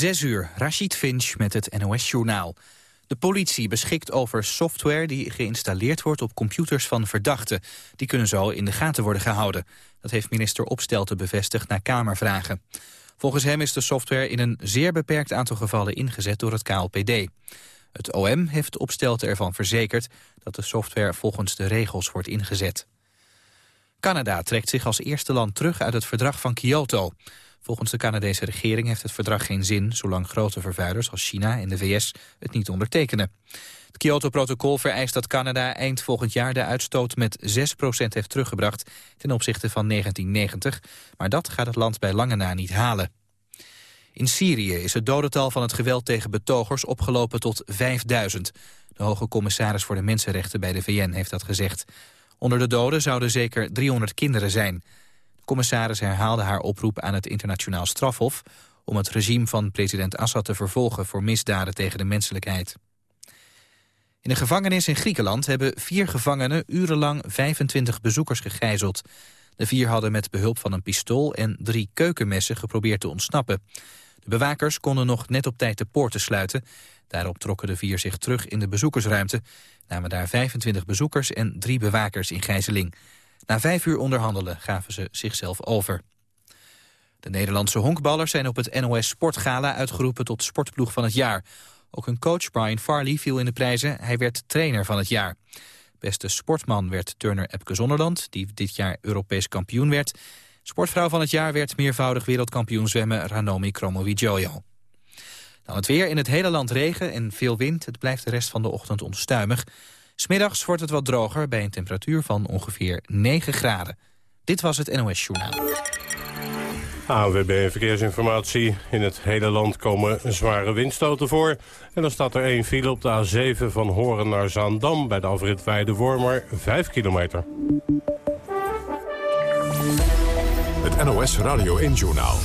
Zes uur, Rashid Finch met het NOS-journaal. De politie beschikt over software die geïnstalleerd wordt op computers van verdachten. Die kunnen zo in de gaten worden gehouden. Dat heeft minister Opstelten bevestigd na Kamervragen. Volgens hem is de software in een zeer beperkt aantal gevallen ingezet door het KLPD. Het OM heeft Opstelten ervan verzekerd dat de software volgens de regels wordt ingezet. Canada trekt zich als eerste land terug uit het verdrag van Kyoto. Volgens de Canadese regering heeft het verdrag geen zin... zolang grote vervuilers als China en de VS het niet ondertekenen. Het Kyoto-protocol vereist dat Canada eind volgend jaar de uitstoot met 6% heeft teruggebracht ten opzichte van 1990. Maar dat gaat het land bij lange na niet halen. In Syrië is het dodental van het geweld tegen betogers opgelopen tot 5000. De hoge commissaris voor de mensenrechten bij de VN heeft dat gezegd. Onder de doden zouden zeker 300 kinderen zijn commissaris herhaalde haar oproep aan het internationaal strafhof... om het regime van president Assad te vervolgen voor misdaden tegen de menselijkheid. In een gevangenis in Griekenland hebben vier gevangenen urenlang 25 bezoekers gegijzeld. De vier hadden met behulp van een pistool en drie keukenmessen geprobeerd te ontsnappen. De bewakers konden nog net op tijd de poorten sluiten. Daarop trokken de vier zich terug in de bezoekersruimte, namen daar 25 bezoekers en drie bewakers in gijzeling. Na vijf uur onderhandelen gaven ze zichzelf over. De Nederlandse honkballers zijn op het NOS Sportgala uitgeroepen tot sportploeg van het jaar. Ook hun coach Brian Farley viel in de prijzen. Hij werd trainer van het jaar. Beste sportman werd Turner Epke Zonderland, die dit jaar Europees kampioen werd. Sportvrouw van het jaar werd meervoudig wereldkampioen zwemmen Ranomi Kromowidjojo. Dan het weer in het hele land regen en veel wind. Het blijft de rest van de ochtend onstuimig. Smiddags wordt het wat droger bij een temperatuur van ongeveer 9 graden. Dit was het NOS Journaal. AWB Verkeersinformatie. In het hele land komen zware windstoten voor. En dan staat er één file op de A7 van Horen naar Zaandam... bij de afrit Weide-Wormer, 5 kilometer. Het NOS Radio 1-journaal.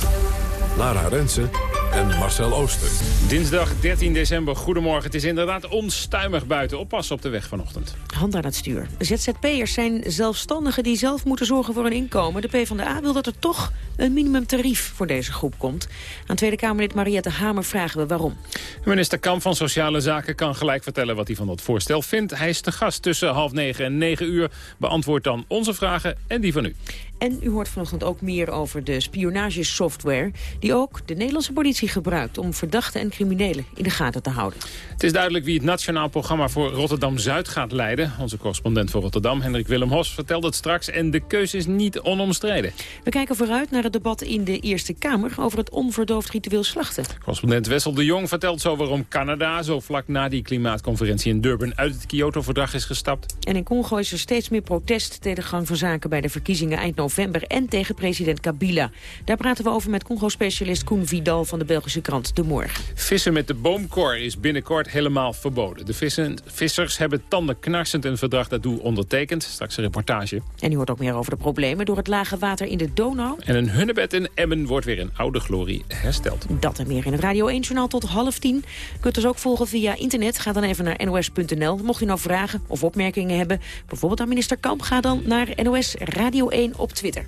Lara Rensen en Marcel Ooster. Dinsdag 13 december, goedemorgen. Het is inderdaad onstuimig buiten. Oppassen op de weg vanochtend. Hand aan het stuur. ZZP'ers zijn zelfstandigen die zelf moeten zorgen voor hun inkomen. De PvdA wil dat er toch een minimumtarief voor deze groep komt. Aan Tweede Kamerlid Mariette Hamer vragen we waarom. Minister Kamp van Sociale Zaken kan gelijk vertellen wat hij van dat voorstel vindt. Hij is te gast tussen half negen en negen uur. Beantwoord dan onze vragen en die van u. En u hoort vanochtend ook meer over de spionagesoftware... die ook de Nederlandse politie gebruikt om verdachten en criminelen in de gaten te houden. Het is duidelijk wie het Nationaal Programma voor Rotterdam-Zuid gaat leiden. Onze correspondent voor Rotterdam, Hendrik Willem Hos, vertelt het straks... en de keuze is niet onomstreden. We kijken vooruit naar het debat in de Eerste Kamer... over het onverdoofd ritueel slachten. Correspondent Wessel de Jong vertelt zo waarom Canada... zo vlak na die klimaatconferentie in Durban uit het Kyoto-verdrag is gestapt. En in Congo is er steeds meer protest tegen gang van zaken... bij de verkiezingen eind november en tegen president Kabila. Daar praten we over met Congo-specialist Koen Vidal van de Belgische krant De Morgen. Vissen met de boomkor is binnenkort helemaal verboden. De vissen, vissers hebben tanden knarsend een verdrag daartoe ondertekend. Straks een reportage. En u hoort ook meer over de problemen door het lage water in de Donau. En een hunnebed in Emmen wordt weer in oude glorie hersteld. Dat en meer in het Radio 1-journaal tot half tien. Kunt ons ook volgen via internet. Ga dan even naar nos.nl. Mocht u nou vragen of opmerkingen hebben, bijvoorbeeld aan minister Kamp... ga dan naar NOS Radio 1 op Twitter.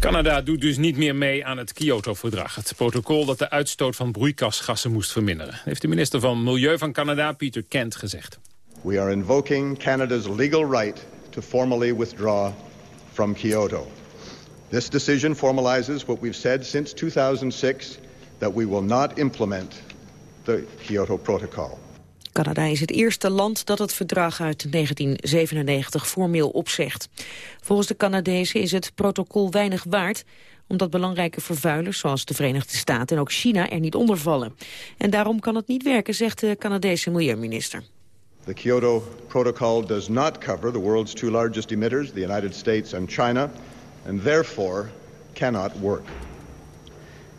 Canada doet dus niet meer mee aan het Kyoto-verdrag. Het protocol dat de uitstoot van broeikasgassen moest verminderen. Heeft de minister van Milieu van Canada, Peter Kent, gezegd. We are invoking Canada's legal right to formally withdraw from Kyoto. This decision formalizes what we've said since 2006 that we will not implement the Kyoto Protocol. Canada is het eerste land dat het verdrag uit 1997 formeel opzegt. Volgens de Canadezen is het protocol weinig waard omdat belangrijke vervuilers zoals de Verenigde Staten en ook China er niet onder vallen. En daarom kan het niet werken, zegt de Canadese milieuminister. The Kyoto Protocol does not cover the world's two largest emitters, the United States and China, and therefore cannot work.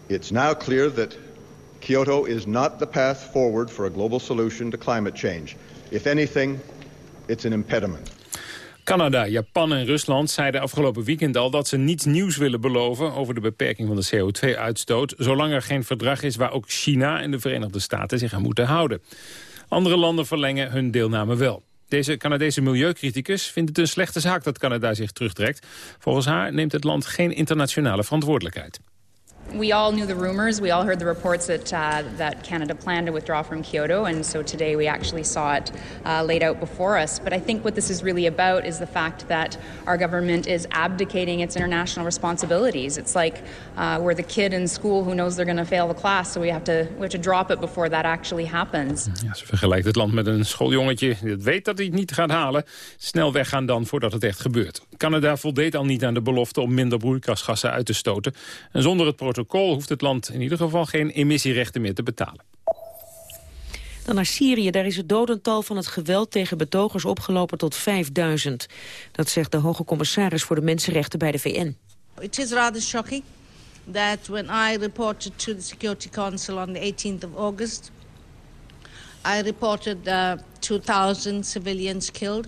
It's now clear that Kyoto is not the path forward for a global solution to climate change. If anything, it's an impediment. Canada, Japan en Rusland zeiden afgelopen weekend al dat ze niets nieuws willen beloven over de beperking van de CO2-uitstoot, zolang er geen verdrag is waar ook China en de Verenigde Staten zich aan moeten houden. Andere landen verlengen hun deelname wel. Deze Canadese milieucriticus vindt het een slechte zaak dat Canada zich terugtrekt. Volgens haar neemt het land geen internationale verantwoordelijkheid. We all knew the rumors. We all heard the reports that uh, that Canada planned to withdraw from Kyoto, and so today we actually saw it uh, laid out before us. But I think what this is really about is the fact that our government is abdicating its international responsibilities. It's like uh, we're the kid in school who knows they're going to fail the class, so we have to we have to drop it before that actually happens. Ja, ze vergelijkt het land met een schooljongetje dat weet dat hij het niet gaat halen. Snel weggaan dan voordat het echt gebeurt. Canada voldeed al niet aan de belofte om minder broeikasgassen uit te stoten. En zonder het protocol hoeft het land in ieder geval geen emissierechten meer te betalen. Dan naar Syrië. Daar is het dodental van het geweld tegen betogers opgelopen tot 5000. Dat zegt de hoge commissaris voor de mensenrechten bij de VN. It is rather shocking that when I reported to the Security Council on the 18th of August, I reported uh, 2,000 civilians killed.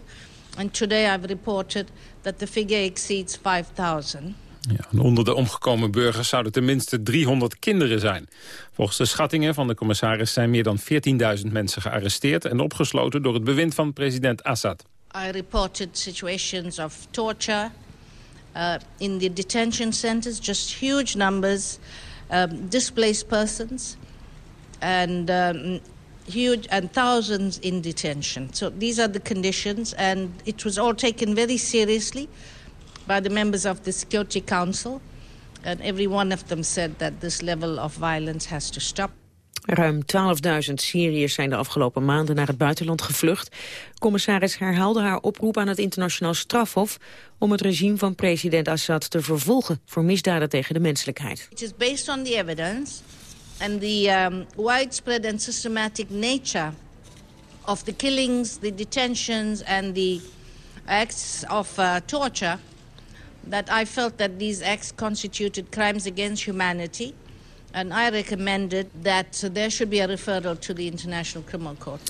And today I've reported that the figure exceeds 5,000. Ja, onder de omgekomen burgers zouden tenminste 300 kinderen zijn. Volgens de schattingen van de commissaris zijn meer dan 14.000 mensen gearresteerd... en opgesloten door het bewind van president Assad. I reported situations of torture uh, in the detention centers, just huge numbers, um, displaced persons, and um, huge and thousands in detention. So these are the conditions, and it was all taken very seriously by the members of the Security Council, and every one of them said that this level of violence has to stop. Ruim 12.000 Syriërs zijn de afgelopen maanden naar het buitenland gevlucht. Commissaris herhaalde haar oproep aan het internationaal strafhof... om het regime van president Assad te vervolgen voor misdaden tegen de menselijkheid. It is based on the evidence and the um, widespread and systematic nature of the killings, the detentions and the acts of uh, torture that I felt that these acts constituted crimes against humanity and I recommended that there should be a referral to the International Criminal Court.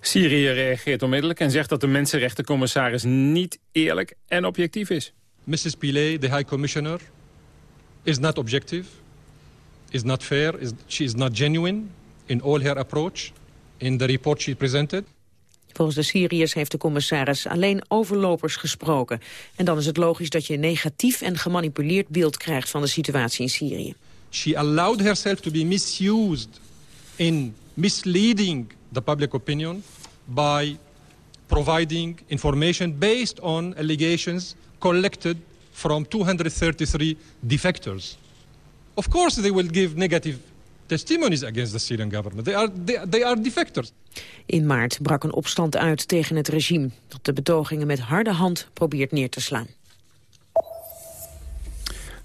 Syrië reageert onmiddellijk en zegt dat de mensenrechtencommissaris niet eerlijk en objectief is. Mrs. Pillay, the High Commissioner, is not objective, is not fair, is, she is not genuine in all her approach in the report she presented. Volgens de Syriërs heeft de commissaris alleen overlopers gesproken. En dan is het logisch dat je een negatief en gemanipuleerd beeld krijgt van de situatie in Syrië. She allowed herself to be misused in misleading the public opinion by providing information based on allegations collected from 233 defectors. Of course they will give negative testimonies against the Syrian government. They are, they, they are defectors. In maart brak een opstand uit tegen het regime... dat de betogingen met harde hand probeert neer te slaan.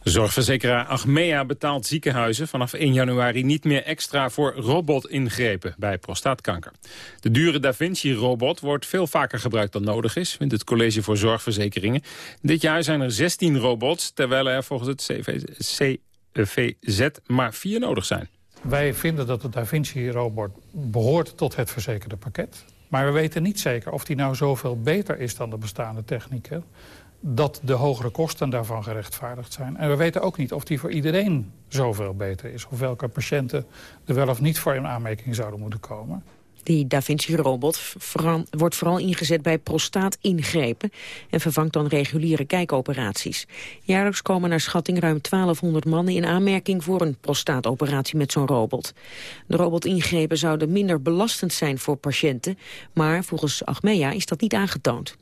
Zorgverzekeraar Achmea betaalt ziekenhuizen vanaf 1 januari niet meer extra voor robotingrepen bij prostaatkanker. De dure Da Vinci-robot wordt veel vaker gebruikt dan nodig is, vindt het College voor Zorgverzekeringen. Dit jaar zijn er 16 robots, terwijl er volgens het CVZ maar vier nodig zijn. Wij vinden dat de Da Vinci-robot behoort tot het verzekerde pakket. Maar we weten niet zeker of die nou zoveel beter is dan de bestaande technieken dat de hogere kosten daarvan gerechtvaardigd zijn. En we weten ook niet of die voor iedereen zoveel beter is. Of welke patiënten er wel of niet voor in aanmerking zouden moeten komen. Die Da Vinci-robot wordt vooral ingezet bij prostaatingrepen... en vervangt dan reguliere kijkoperaties. Jaarlijks komen naar schatting ruim 1200 mannen in aanmerking... voor een prostaatoperatie met zo'n robot. De robotingrepen zouden minder belastend zijn voor patiënten... maar volgens Achmea is dat niet aangetoond.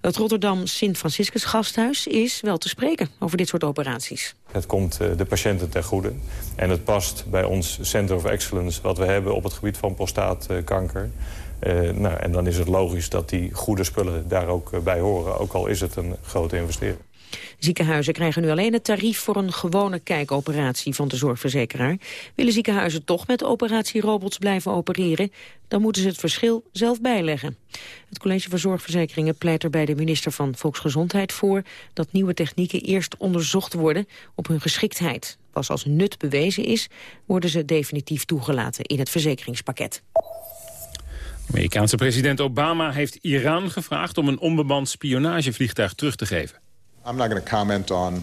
Het Rotterdam Sint-Franciscus gasthuis is wel te spreken over dit soort operaties. Het komt eh, de patiënten ten goede. En het past bij ons Center of Excellence wat we hebben op het gebied van prostaatkanker. Uh, nou, en dan is het logisch dat die goede spullen daar ook eh, bij horen. Ook al is het een grote investering. Ziekenhuizen krijgen nu alleen het tarief voor een gewone kijkoperatie van de zorgverzekeraar. Willen ziekenhuizen toch met operatierobots blijven opereren, dan moeten ze het verschil zelf bijleggen. Het College voor Zorgverzekeringen pleit er bij de minister van Volksgezondheid voor dat nieuwe technieken eerst onderzocht worden op hun geschiktheid. Pas als nut bewezen is, worden ze definitief toegelaten in het verzekeringspakket. Amerikaanse president Obama heeft Iran gevraagd om een onbemand spionagevliegtuig terug te geven. I'm not going to comment on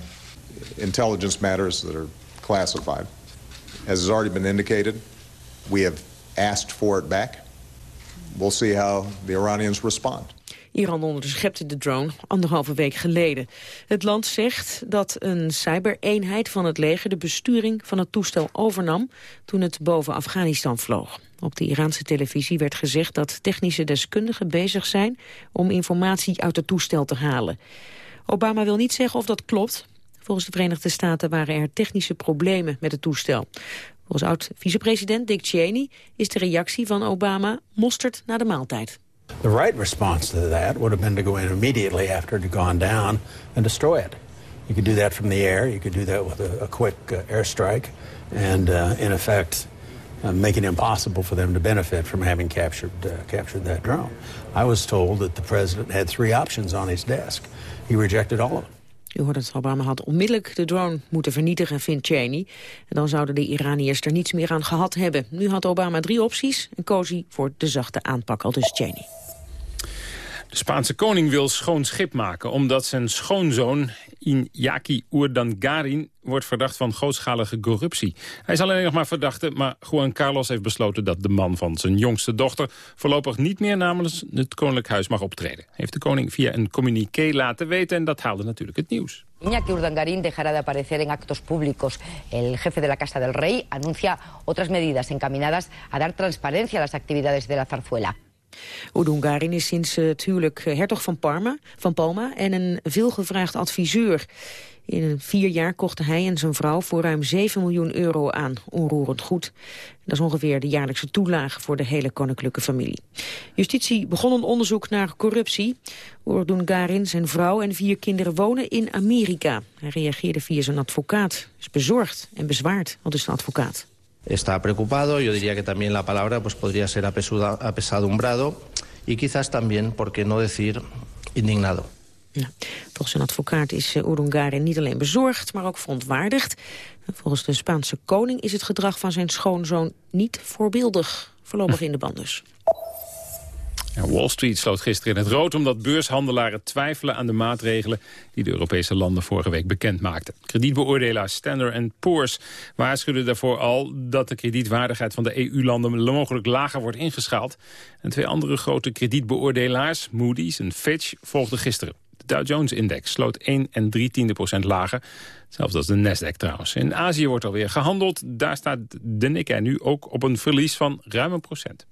intelligence matters that are classified. As has already been indicated, we have asked for it back. We'll see how the Iranians respond. Iran onderschepte de drone anderhalve week geleden. Het land zegt dat een cybereenheid van het leger de besturing van het toestel overnam toen het boven Afghanistan vloog. Op de Iraanse televisie werd gezegd dat technische deskundigen bezig zijn om informatie uit het toestel te halen. Obama wil niet zeggen of dat klopt. Volgens de Verenigde Staten waren er technische problemen met het toestel. Volgens oud-vicepresident Dick Cheney is de reactie van Obama mosterd na de maaltijd. The right response to that would have been to go in immediately after it had gone down and destroy it. You could do that from the air. You could do that with a, quick uh, airstrike, and uh, in effect, uh, make it impossible for them to benefit from having captured uh, captured that drone. I was told that the president had three options on his desk. He rejected all of. U hoort dat Obama had onmiddellijk de drone moeten vernietigen, vindt Cheney. En dan zouden de Iraniërs er niets meer aan gehad hebben. Nu had Obama drie opties en hij voor de zachte aanpak, al dus Cheney. De Spaanse koning wil schoon schip maken... omdat zijn schoonzoon Iñaki Urdangarin wordt verdacht van grootschalige corruptie. Hij is alleen nog maar verdachte, maar Juan Carlos heeft besloten... dat de man van zijn jongste dochter voorlopig niet meer namens het koninklijk huis mag optreden. Heeft de koning via een communiqué laten weten en dat haalde natuurlijk het nieuws. Iñaki Urdangarín dejará de aparecer en actos públicos. El jefe de la Casa del Rey anuncia otras medidas encaminadas a dar transparencia a las actividades de la zarzuela. Udungarin is sinds het huwelijk hertog van, Parma, van Palma en een veelgevraagd adviseur. In vier jaar kochten hij en zijn vrouw voor ruim 7 miljoen euro aan onroerend goed. Dat is ongeveer de jaarlijkse toelage voor de hele koninklijke familie. Justitie begon een onderzoek naar corruptie. Urdangarin, zijn vrouw en vier kinderen wonen in Amerika. Hij reageerde via zijn advocaat. Is bezorgd en bezwaard, wat is een advocaat está preocupado. Yo diría que también la palabra pues, podría ser apesuda, apesadumbrado y quizás también, por qué no decir, indignado. Ja, volgens zijn advocaat is uh, Urungarin niet alleen bezorgd, maar ook verontwaardigd. Volgens de Spaanse koning is het gedrag van zijn schoonzoon niet voorbeeldig. Voorlopig in de band dus. Wall Street sloot gisteren in het rood omdat beurshandelaren twijfelen aan de maatregelen die de Europese landen vorige week bekend maakten. Kredietbeoordelaar Standard Poor's waarschuwde daarvoor al dat de kredietwaardigheid van de EU-landen mogelijk lager wordt ingeschaald. En twee andere grote kredietbeoordelaars, Moody's en Fitch, volgden gisteren. De Dow Jones-index sloot 1 en 3 tiende procent lager. Zelfs als de Nasdaq trouwens. In Azië wordt alweer gehandeld. Daar staat de Nikkei nu ook op een verlies van ruim een procent.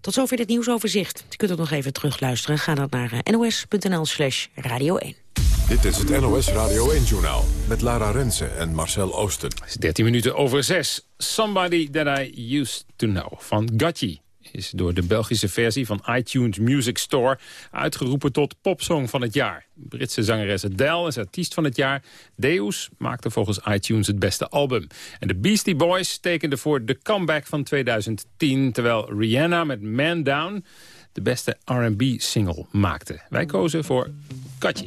Tot zover dit nieuwsoverzicht. Je kunt het nog even terugluisteren. Ga dan naar eh, nos.nl slash radio 1. Dit is het NOS Radio 1-journaal met Lara Rensen en Marcel Oosten. Het is 13 minuten over 6. Somebody That I Used To Know van Gutji is door de Belgische versie van iTunes Music Store uitgeroepen tot popsong van het jaar. Britse zangeres Adele is artiest van het jaar. Deus maakte volgens iTunes het beste album. En de Beastie Boys tekenden voor de comeback van 2010... terwijl Rihanna met Man Down de beste R&B-single maakte. Wij kozen voor Katje.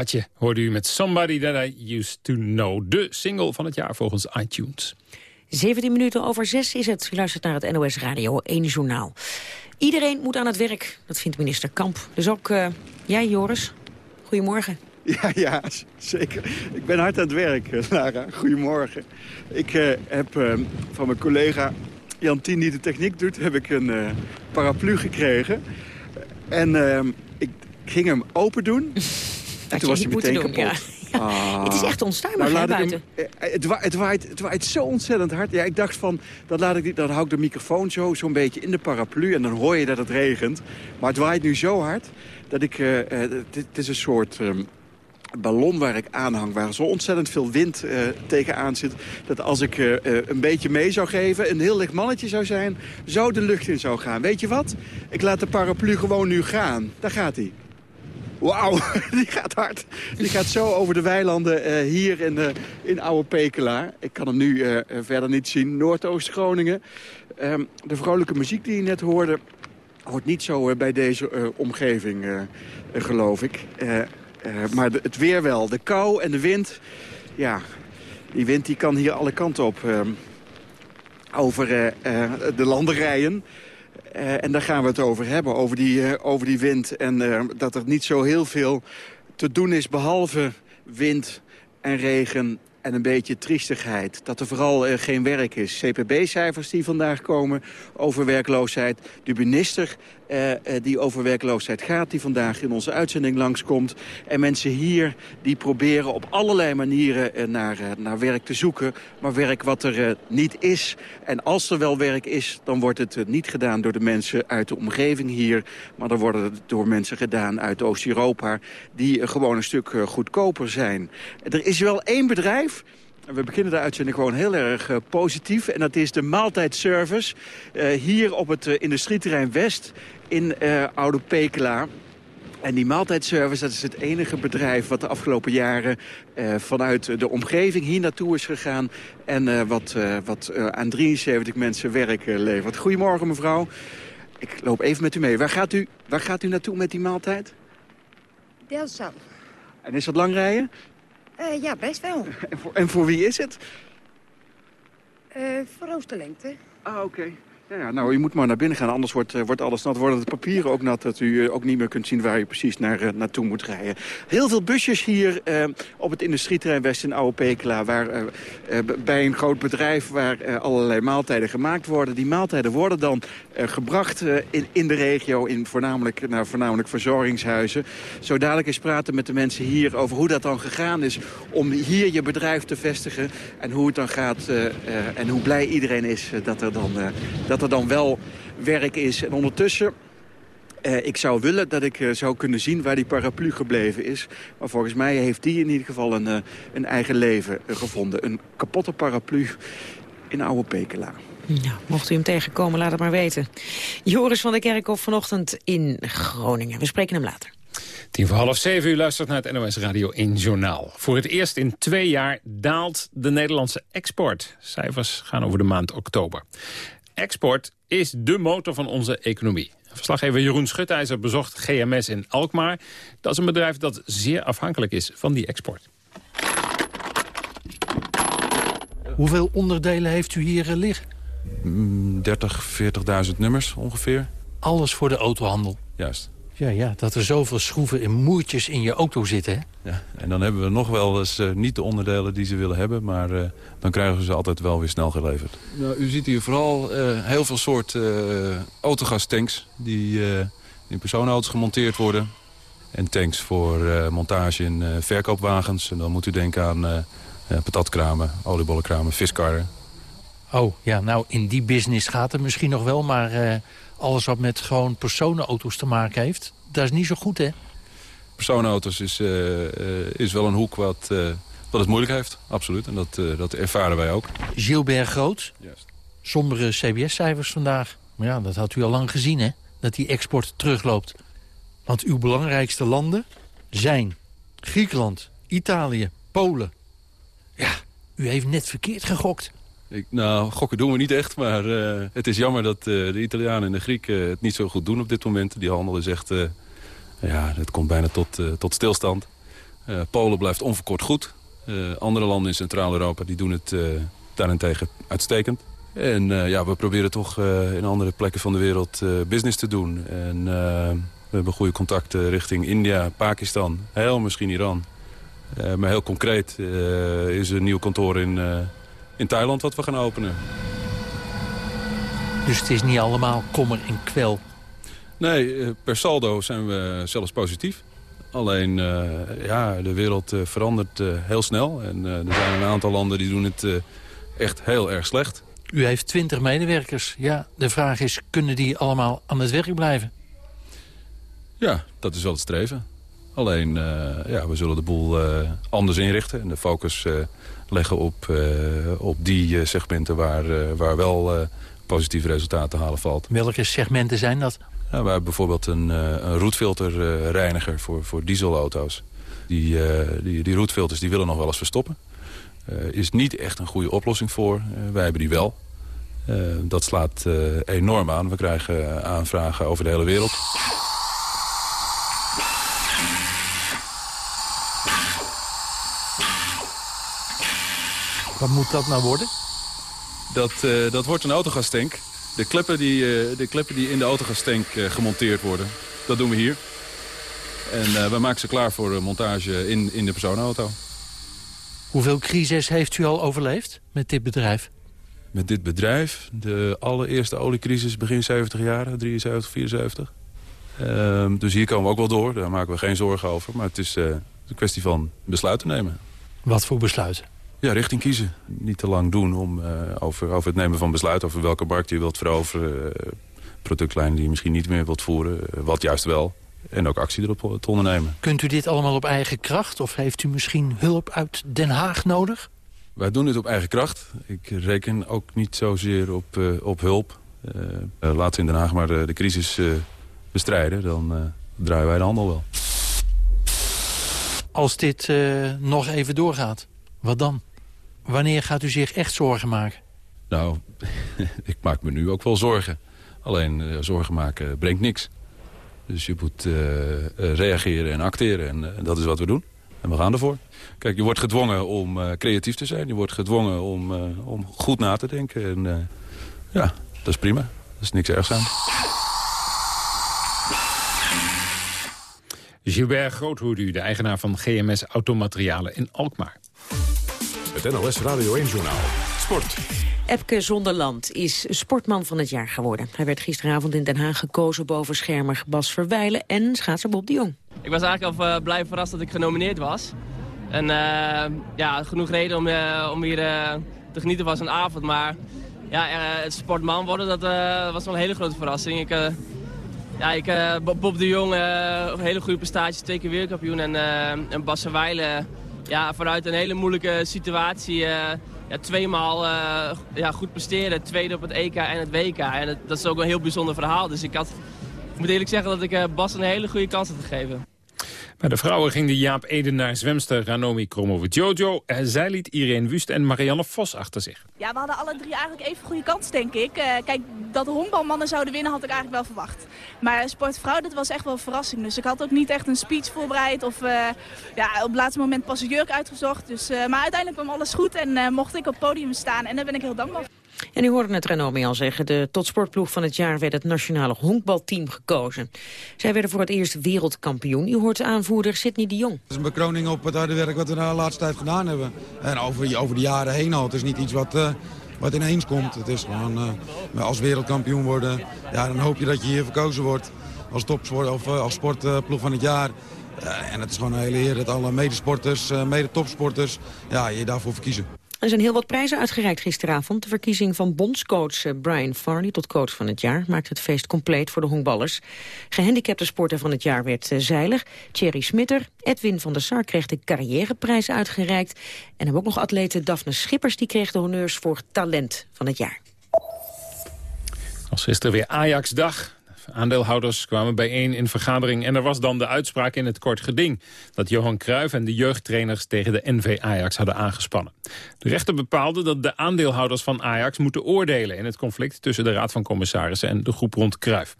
Gotcha hoorde u met Somebody That I Used To Know. De single van het jaar volgens iTunes. 17 minuten over 6 is het. U luistert naar het NOS Radio 1 Journaal. Iedereen moet aan het werk, dat vindt minister Kamp. Dus ook uh, jij, Joris. Goedemorgen. Ja, ja, zeker. Ik ben hard aan het werk, eh, Lara. Goedemorgen. Ik uh, heb uh, van mijn collega Jan Tien, die de techniek doet... heb ik een paraplu gekregen. En ik ging hem open doen. en toen was hij meteen doen, kapot. Ja. Ah. Het is echt onstuimig nou, buiten. Hem, het, waait, het, waait, het waait zo ontzettend hard. Ja, ik dacht van, dan, laat ik, dan hou ik de microfoon zo zo'n beetje in de paraplu... en dan hoor je dat het regent. Maar het waait nu zo hard dat ik... Uh, het is een soort... Um, ballon waar ik aanhang, waar zo ontzettend veel wind uh, tegenaan zit... dat als ik uh, een beetje mee zou geven, een heel licht mannetje zou zijn... zo de lucht in zou gaan. Weet je wat? Ik laat de paraplu gewoon nu gaan. Daar gaat hij. Wauw, die gaat hard. Die gaat zo over de weilanden uh, hier in, uh, in Oude Pekela. Ik kan hem nu uh, verder niet zien. Noordoost-Groningen. Um, de vrolijke muziek die je net hoorde... hoort niet zo bij deze omgeving, geloof ik. maar het weer wel. De kou en de wind... Ja, die wind die kan hier alle kanten op. over de landerijen... Uh, en daar gaan we het over hebben, over die, uh, over die wind. En uh, dat er niet zo heel veel te doen is behalve wind en regen en een beetje triestigheid. Dat er vooral geen werk is. CPB-cijfers die vandaag komen over werkloosheid. De minister uh, uh, die over werkloosheid gaat, die vandaag in onze uitzending langskomt. En mensen hier die proberen op allerlei manieren naar, naar werk te zoeken. Maar werk wat er niet is. En als er wel werk is, dan wordt het niet gedaan door de mensen uit de omgeving hier. Maar dan wordt het door mensen gedaan uit Oost-Europa. Die gewoon een stuk goedkoper zijn. Er is wel één bedrijf... We beginnen de uitzending gewoon heel erg positief. En dat is de maaltijdservice uh, hier op het industrieterrein West in Oude Pekela. En die maaltijdservice, dat is het enige bedrijf wat de afgelopen jaren uh, vanuit de omgeving hier naartoe is gegaan. En uh, wat, wat aan 73 mensen werk levert. Goedemorgen mevrouw. Ik loop even met u mee. Waar gaat u, waar gaat u naartoe met die maaltijd? Delfzijl. En is dat lang rijden? Uh, ja, best wel. En voor, en voor wie is het? Uh, voor Oosterlengte. Ah, oké. Okay. Ja, nou, u moet maar naar binnen gaan, anders wordt, uh, wordt alles nat. Worden het papieren ook nat, dat u uh, ook niet meer kunt zien waar u precies naar, uh, naartoe moet rijden. Heel veel busjes hier op het industrieterrein West in Oude Pekela... Waar, bij een groot bedrijf waar allerlei maaltijden gemaakt worden. Die maaltijden worden dan gebracht in, in de regio, in voornamelijk, nou, voornamelijk verzorgingshuizen. Zo dadelijk eens praten met de mensen hier over hoe dat dan gegaan is... om hier je bedrijf te vestigen en hoe het dan gaat... en hoe blij iedereen is dat er dan... dat dat er dan wel werk is. En ondertussen, eh, ik zou willen dat ik uh, zou kunnen zien waar die paraplu gebleven is. Maar volgens mij heeft die in ieder geval een, uh, een eigen leven gevonden. Een kapotte paraplu in Oude Pekela. Nou, mocht u hem tegenkomen, laat het maar weten. Joris van der Kerkhof vanochtend in Groningen. We spreken hem later. Tien voor half zeven, u luistert naar het NOS Radio 1 Journaal. Voor het eerst in twee jaar daalt de Nederlandse export. Cijfers gaan over de maand oktober. Export is de motor van onze economie. Verslaggever Jeroen Schutijzer bezocht GMS in Alkmaar. Dat is een bedrijf dat zeer afhankelijk is van die export. Hoeveel onderdelen heeft u hier liggen? 30, 40.000 nummers ongeveer. Alles voor de autohandel? Juist. Ja, ja, dat er zoveel schroeven en moertjes in je auto zitten, hè? Ja, en dan hebben we nog wel eens uh, niet de onderdelen die ze willen hebben... maar uh, dan krijgen we ze altijd wel weer snel geleverd. Nou, u ziet hier vooral uh, heel veel soorten autogastanks... die in personenauto's gemonteerd worden. En tanks voor montage in verkoopwagens. En dan moet u denken aan patatkramen, oliebollenkramen, viskarren. Oh, ja, nou, in die business gaat het misschien nog wel, maar alles wat met gewoon personenauto's te maken heeft, dat is niet zo goed, hè? Personenauto's is, uh, uh, is wel een hoek wat, uh, wat het moeilijk heeft, absoluut. En dat, dat ervaren wij ook. Gilbert Groot, Juist. sombere CBS-cijfers vandaag. Maar ja, dat had u al lang gezien, hè? Dat die export terugloopt. Want uw belangrijkste landen zijn Griekenland, Italië, Polen. Ja, u heeft net verkeerd gegokt. Ik, nou, gokken doen we niet echt, maar uh, het is jammer dat uh, de Italianen en de Grieken het niet zo goed doen op dit moment. Die handel is echt, uh, ja, het komt bijna tot, tot stilstand. Eh, Polen blijft onverkort goed. Eh, andere landen in Centraal-Europa doen het daarentegen uitstekend. En ja, we proberen toch in andere plekken van de wereld business te doen. En we hebben goede contacten richting India, Pakistan, heel misschien Iran. maar heel concreet is een nieuw kantoor in, in Thailand wat we gaan openen. Dus het is niet allemaal kommer en kwel? Nee, per saldo zijn we zelfs positief. Alleen, uh, ja, de wereld uh, verandert uh, heel snel. En er zijn een aantal landen die doen het echt heel erg slecht. U heeft twintig medewerkers. Ja, de vraag is, kunnen die allemaal aan het werk blijven? Ja, dat is wel het streven. Alleen, ja, we zullen de boel anders inrichten. En de focus leggen op, op die segmenten waar, waar wel positieve resultaten te halen valt. Welke segmenten zijn dat? Nou, we hebben bijvoorbeeld een, een roetfilterreiniger voor, voor dieselauto's. Die, die, die roetfilters die willen nog wel eens verstoppen. Is niet echt een goede oplossing voor. wij hebben die wel. dat slaat enorm aan. We krijgen aanvragen over de hele wereld. Wat moet dat nou worden? Dat, dat wordt een autogastank de kleppen die, eh, de kleppen die in de autogastank eh, gemonteerd worden, dat doen we hier. En eh, we maken ze klaar voor montage in, in de personenauto. Hoeveel crisis heeft u al overleefd met dit bedrijf? Met dit bedrijf? De allereerste oliecrisis begin 70 jaar, 73, 74. Uh, dus hier komen we ook wel door, daar maken we geen zorgen over. Maar het is uh, een kwestie van besluiten nemen. Wat voor besluiten? Ja, richting kiezen. Niet te lang doen om, uh, over, over het nemen van besluit... over welke markt je wilt veroveren. Uh, productlijnen die je misschien niet meer wilt voeren. Uh, wat juist wel. En ook actie erop te ondernemen. Kunt u dit allemaal op eigen kracht? Of heeft u misschien hulp uit Den Haag nodig? Wij doen dit op eigen kracht. Ik reken ook niet zozeer op, op hulp. laten we in Den Haag maar de, de crisis bestrijden. Dan draaien wij de handel wel. Als dit nog even doorgaat, wat dan? Wanneer gaat u zich echt zorgen maken? Nou, ik maak me nu ook wel zorgen. Alleen uh, zorgen maken brengt niks. Dus je moet uh, reageren en acteren. En dat is wat we doen. En we gaan ervoor. Kijk, je wordt gedwongen om creatief te zijn. Je wordt gedwongen om, om goed na te denken. En ja, dat is prima. Dat is niks ergs aan. Gilbert Groothoedu, de eigenaar van GMS Automaterialen in Alkmaar. Het NOS Radio 1-journaal. Sport. Epke Zonderland is sportman van het jaar geworden. Hij werd gisteravond in Den Haag gekozen boven schermer Bas Verwijlen en schaatser Bob de Jong. Ik was eigenlijk al uh, blij verrast dat ik genomineerd was. En uh, ja, genoeg reden om, uh, om hier te genieten van zo'n avond. Maar ja, het sportman worden, dat was wel een hele grote verrassing. Ik, ja, ik, Bob de Jong, een hele goede prestaties, twee keer wereldkampioen. En, en Bas Verwijlen ja, vanuit een hele moeilijke situatie uh, ja, tweemaal uh, ja, goed presteren. Tweede op het EK en het WK. En dat, is ook een heel bijzonder verhaal. Dus ik, had, ik moet eerlijk zeggen dat ik uh, Bas een hele goede kans had gegeven. Bij de vrouwen ging de Jaap Edenaar zwemster Ranomi Kromowidjojo. Zij liet Irene Wust en Marianne Vos achter zich. Ja, we hadden alle drie eigenlijk even goede kans, denk ik. Uh, kijk, dat de honkbalmannen zouden winnen had ik eigenlijk wel verwacht. Maar sportvrouw, dat was echt wel een verrassing. Dus ik had ook niet echt een speech voorbereid of uh, ja, op het laatste moment pas een jurk uitgezocht. Dus, uh, maar uiteindelijk kwam alles goed en mocht ik op het podium staan. En daar ben ik heel dankbaar voor. En u hoorde het Renomi al zeggen, de tot sportploeg van het jaar werd het nationale honkbalteam gekozen. Zij werden voor het eerst wereldkampioen. U hoort de aanvoerder Sidney de Jong. Het is een bekroning op het harde werk wat we de laatste tijd gedaan hebben. En over, over de jaren heen al. Het is niet iets wat, uh, wat ineens komt. Het is gewoon uh, als wereldkampioen worden. Ja, dan hoop je dat je hier verkozen wordt als topsport of uh, als sportploeg van het jaar. en het is gewoon een hele eer dat alle medesporters, mede-topsporters, ja, je daarvoor verkiezen. Er zijn heel wat prijzen uitgereikt gisteravond. De verkiezing van bondscoach eh, Brian Farley tot coach van het jaar... maakt het feest compleet voor de honkballers. Gehandicapte sporter van het jaar werd eh, Zeiler. Thierry Smitter, Edwin van der Sar kreeg de carrièreprijs uitgereikt. En hebben ook nog atlete Daphne Schippers... die kreeg de honneurs voor talent van het jaar. Als gisteren weer Ajax-dag. Aandeelhouders kwamen bijeen in vergadering en er was dan de uitspraak in het kort geding... dat Johan Cruijff en de jeugdtrainers tegen de NV Ajax hadden aangespannen. De rechter bepaalde dat de aandeelhouders van Ajax moeten oordelen... in het conflict tussen de Raad van Commissarissen en de groep rond Cruijff.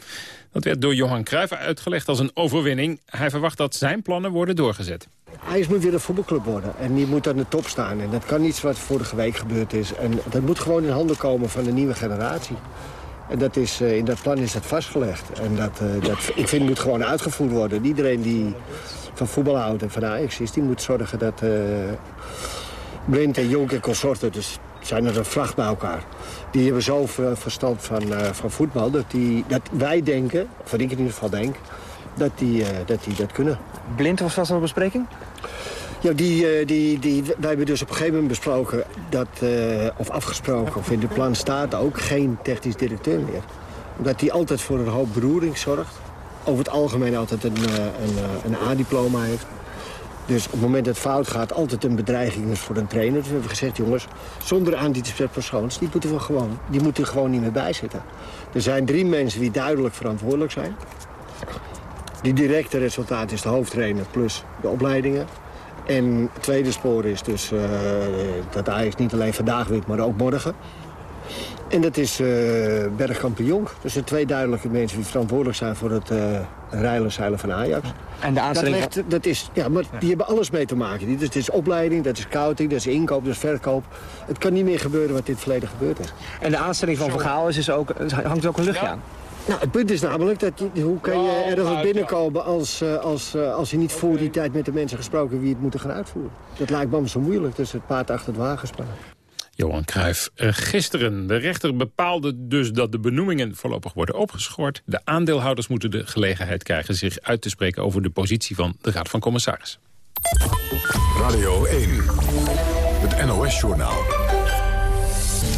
Dat werd door Johan Cruijff uitgelegd als een overwinning. Hij verwacht dat zijn plannen worden doorgezet. Ajax moet weer een voetbalclub worden en die moet aan de top staan. En dat kan niet wat vorige week gebeurd is. En dat moet gewoon in handen komen van de nieuwe generatie. En dat is, uh, in dat plan is dat vastgelegd. En dat, uh, dat, ik vind moet gewoon uitgevoerd worden. Iedereen die van voetbal houdt en van Ajax is... die moet zorgen dat uh, Blind en Jonk en consorten... dus zijn er een vracht bij elkaar... die hebben zoveel verstand van, van voetbal... Dat, die, dat wij denken, of ik in ieder geval denk... dat die dat, die dat kunnen. Blind was vast al een bespreking? Ja, die, die, die, wij hebben dus op een gegeven moment besproken, dat, uh, of afgesproken, of in de plan staat ook geen technisch directeur meer. Omdat hij altijd voor een hoop beroering zorgt. Over het algemeen altijd een, een, een A-diploma heeft. Dus op het moment dat het fout gaat, altijd een bedreiging is voor een trainer. Dus we hebben gezegd, jongens, zonder persoons, die moeten we gewoon, die moeten gewoon niet meer bijzitten. Er zijn drie mensen die duidelijk verantwoordelijk zijn. Die directe resultaat is de hoofdtrainer plus de opleidingen. En het tweede spoor is dus uh, dat Ajax niet alleen vandaag wint, maar ook morgen. En dat is uh, Bergkamp en Jonk. Dus de twee duidelijke mensen die verantwoordelijk zijn voor het uh, rijlen zeilen van Ajax. En de aanstelling... Dat, ligt, dat is, ja, maar die hebben alles mee te maken. Dus het is opleiding, dat is scouting, dat is inkoop, dat is verkoop. Het kan niet meer gebeuren wat het verleden gebeurd is. En de aanstelling van Van Gaal is dus ook, hangt ook een luchtje ja. aan. Nou, het punt is namelijk, dat je, hoe kan je ergens binnenkomen als, als, als je niet voor die tijd met de mensen gesproken wie het moeten gaan uitvoeren. Dat lijkt me zo moeilijk, dus het paard achter het wagen. Johan Cruijff. Gisteren, de rechter bepaalde dus dat de benoemingen voorlopig worden opgeschort. De aandeelhouders moeten de gelegenheid krijgen zich uit te spreken over de positie van de Raad van Commissaris. Radio 1, het NOS-journaal.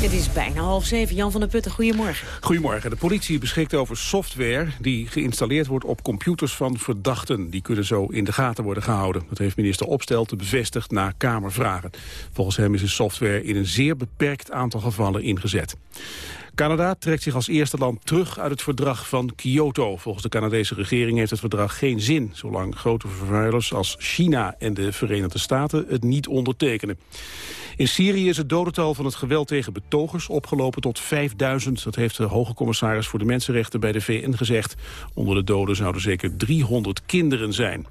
Het is bijna half zeven. Jan van der Putten, goedemorgen. Goedemorgen. De politie beschikt over software die geïnstalleerd wordt op computers van verdachten. Die kunnen zo in de gaten worden gehouden. Dat heeft minister Opstelten bevestigd na Kamervragen. Volgens hem is de software in een zeer beperkt aantal gevallen ingezet. Canada trekt zich als eerste land terug uit het verdrag van Kyoto. Volgens de Canadese regering heeft het verdrag geen zin... zolang grote vervuilers als China en de Verenigde Staten het niet ondertekenen. In Syrië is het dodental van het geweld tegen betogers opgelopen tot 5000. Dat heeft de hoge commissaris voor de Mensenrechten bij de VN gezegd. Onder de doden zouden zeker 300 kinderen zijn.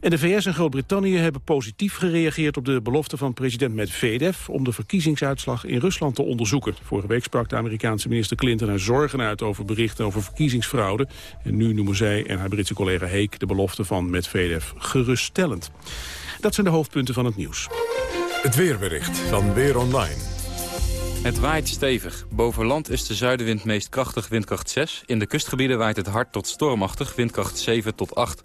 En de VS en Groot-Brittannië hebben positief gereageerd op de belofte van president Medvedev om de verkiezingsuitslag in Rusland te onderzoeken. Vorige week sprak de Amerikaanse minister Clinton haar zorgen uit over berichten over verkiezingsfraude. En nu noemen zij en haar Britse collega Heek de belofte van Medvedev geruststellend. Dat zijn de hoofdpunten van het nieuws. Het weerbericht van Weer Online. Het waait stevig. Boven land is de zuidenwind meest krachtig windkracht 6. In de kustgebieden waait het hard tot stormachtig windkracht 7 tot 8.